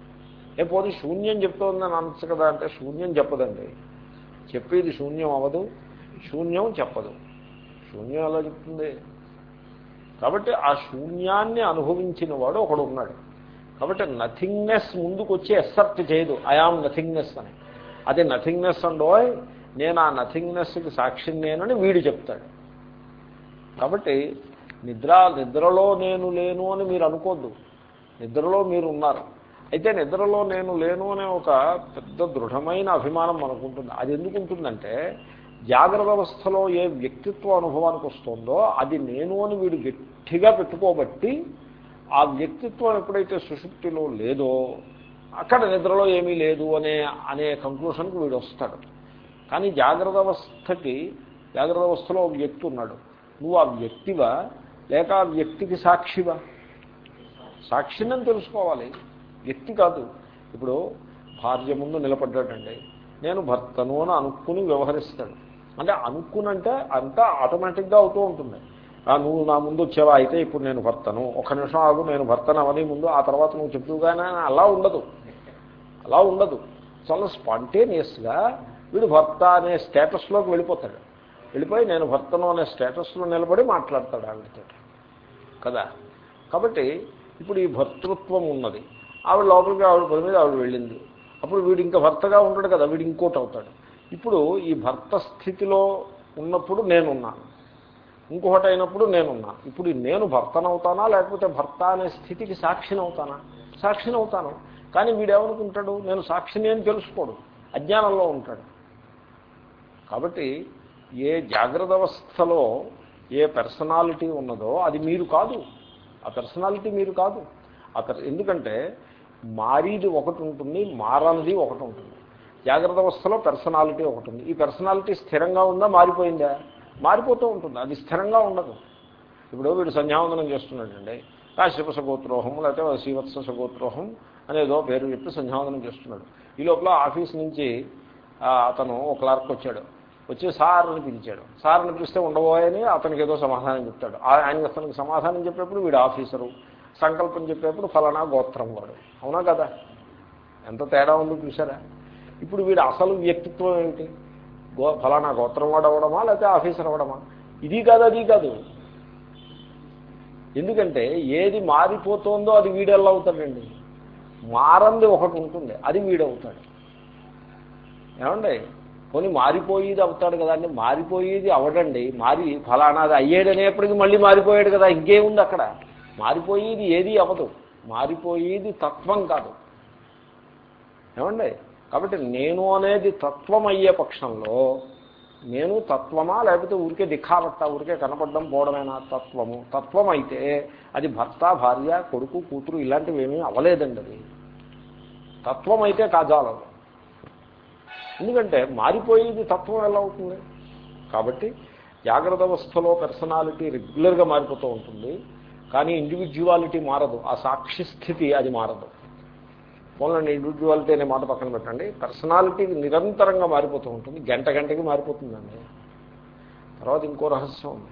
లేకపోతే శూన్యం చెప్తోందని అనొచ్చు కదా అంటే శూన్యం చెప్పదండి. చెప్పేది శూన్యం అవ్వదు శూన్యం చెప్పదు. శూన్యం ఎలా చెప్తుంది? కాబట్టి ఆ శూన్యాన్ని అనుభవించిన వాడు ఒకడు ఉన్నాడు. కాబట్టి నథింగ్నెస్ ముందుకు వచ్చి ఎస్సర్ట్ చేయదు ఐఆమ్ నథింగ్నెస్ అని. అది నథింగ్నెస్ అండోయ్ నేను ఆ నథింగ్నెస్కి సాక్షి నేనని వీడు చెప్తాడు. కాబట్టి నిద్ర నిద్రలో నేను లేను అని మీరు అనుకోద్దు. నిద్రలో మీరు ఉన్నారు. అయితే నిద్రలో నేను లేను అనే ఒక పెద్ద దృఢమైన అభిమానం మనకుంటుంది. అది ఎందుకు ఉంటుందంటే జాగ్రత్త అవస్థలో ఏ వ్యక్తిత్వ అనుభవానికి వస్తుందో అది నేను అని వీడు గట్టిగా పెట్టుకోబట్టి ఆ వ్యక్తిత్వం ఎప్పుడైతే సుషుప్తిలో లేదో అక్కడ నిద్రలో ఏమీ లేదు అనే అనే కంక్లూషన్కి వీడు వస్తాడు. కానీ జాగ్రత్త అవస్థకి జాగ్రత్త అవస్థలో ఒక వ్యక్తి ఉన్నాడు. నువ్వు ఆ వ్యక్తివా? లేక ఆ వ్యక్తికి సాక్షివా? సాక్షిని తెలుసుకోవాలి. వ్యక్తి కాదు. ఇప్పుడు భార్య ముందు నిలబడ్డాడండి. నేను భర్తను అని అనుకుని వ్యవహరిస్తాడు. అంటే అనుకునంటే అంతా ఆటోమేటిక్గా అవుతూ ఉంటుంది. నువ్వు నా ముందు వచ్చావా? అయితే ఇప్పుడు నేను భర్తను. ఒక నిమిషం ఆగు నేను భర్తను అవని ముందు ఆ తర్వాత నువ్వు చెప్పుగానే అలా ఉండదు. అలా ఉండదు. చాలా స్పాంటేనియస్గా వీడు భర్త అనే స్టేటస్లోకి వెళ్ళిపోతాడు. వెళ్ళిపోయి నేను భర్తను అనే స్టేటస్లో నిలబడి మాట్లాడతాడు ఆవిడతో. కదా? కాబట్టి ఇప్పుడు ఈ భర్తృత్వం ఉన్నది. ఆవిడ లోపలికి ఆవిడ పని మీద ఆవిడ వెళ్ళింది. అప్పుడు వీడు ఇంకా భర్తగా ఉంటాడు కదా వీడు ఇంకోటి అవుతాడు. ఇప్పుడు ఈ భర్త స్థితిలో ఉన్నప్పుడు నేనున్నాను. ఇంకొకటి అయినప్పుడు నేనున్నాను ఇప్పుడు నేను భర్తనవుతానా లేకపోతే భర్త అనే స్థితికి సాక్షినవుతానా? సాక్షినవుతాను. సాక్షిని అవుతాను కానీ వీడేమనుకుంటాడు? నేను సాక్షిని అని తెలుసుకోడు. అజ్ఞానంలో ఉంటాడు. కాబట్టి ఏ జాగ్రత్త అవస్థలో ఏ పర్సనాలిటీ ఉన్నదో అది మీరు కాదు. ఆ పర్సనాలిటీ మీరు కాదు. అక్కడ ఎందుకంటే మారీది ఒకటి ఉంటుంది మారనిది ఒకటి ఉంటుంది. జాగ్రత్త అవస్థలో పర్సనాలిటీ ఒకటి ఉంది. ఈ పర్సనాలిటీ స్థిరంగా ఉందా మారిపోయిందా? మారిపోతూ ఉంటుంది. అది స్థిరంగా ఉండదు. ఇప్పుడు వీడు సంధ్యావందనం చేస్తున్నాడండి. కాశ్యప సగోత్రోహం లేకపోతే శ్రీవత్స సగోత్రోహం అనేదో పేరు చెప్పి సంధ్యావందనం చేస్తున్నాడు. ఈ లోపల ఆఫీస్ నుంచి అతను ఒక క్లార్క్ వచ్చాడు. వచ్చి సార్ని పిలిచాడు. సార్ని పిలిస్తే ఉండబోయని అతనికి ఏదో సమాధానం చెప్తాడు. ఆయన అతనికి సమాధానం చెప్పేప్పుడు వీడు ఆఫీసరు. సంకల్పం చెప్పేప్పుడు ఫలానా గోత్రం వాడు. అవునా కదా? ఎంత తేడా ఉందో చూసారా ఇప్పుడు వీడు అసలు వ్యక్తిత్వం ఏమిటి గో ఫలానా గోత్రం వాడు అవ్వడమా లేకపోతే ఆఫీసర్ అవ్వడమా? ఇది కాదు అది కాదు. ఎందుకంటే ఏది మారిపోతుందో అది వీడెల్లా అవుతాడండి. మారంది ఒకటి ఉంటుంది అది వీడవుతాడు. ఏమండి? కొని మారిపోయేది అవుతాడు కదా అండి. మారిపోయేది అవడండి. మారి ఫలానాది అయ్యేడనేప్పటికీ మళ్ళీ మారిపోయాడు కదా ఇంకేముంది అక్కడ? మారిపోయేది ఏది అవదు మారిపోయేది తత్వం కాదు. ఏమండి? కాబట్టి నేను అనేది తత్వం అయ్యే పక్షంలో నేను తత్వమా లేకపోతే ఊరికే దిఖావత్తా ఊరికే కనపడడం పోవడమేనా? తత్వము. తత్వం అయితే అది భర్త భార్య కొడుకు కూతురు ఇలాంటివి ఏమీ అవలేదండి అది. తత్వం అయితే కాజాలదు ఎందుకంటే మారిపోయేది తత్వం ఎలా అవుతుంది? కాబట్టి జాగ్రత్త అవస్థలో పర్సనాలిటీ రెగ్యులర్గా మారిపోతూ ఉంటుంది. కానీ ఇండివిజువాలిటీ మారదు. ఆ సాక్షి స్థితి అది మారదు. పోలండి ఇండివిజువాలిటీ అనే మాట పక్కన పెట్టండి. పర్సనాలిటీ నిరంతరంగా మారిపోతూ ఉంటుంది. గంట గంటకి మారిపోతుందండి. తర్వాత ఇంకో రహస్యం ఉంది.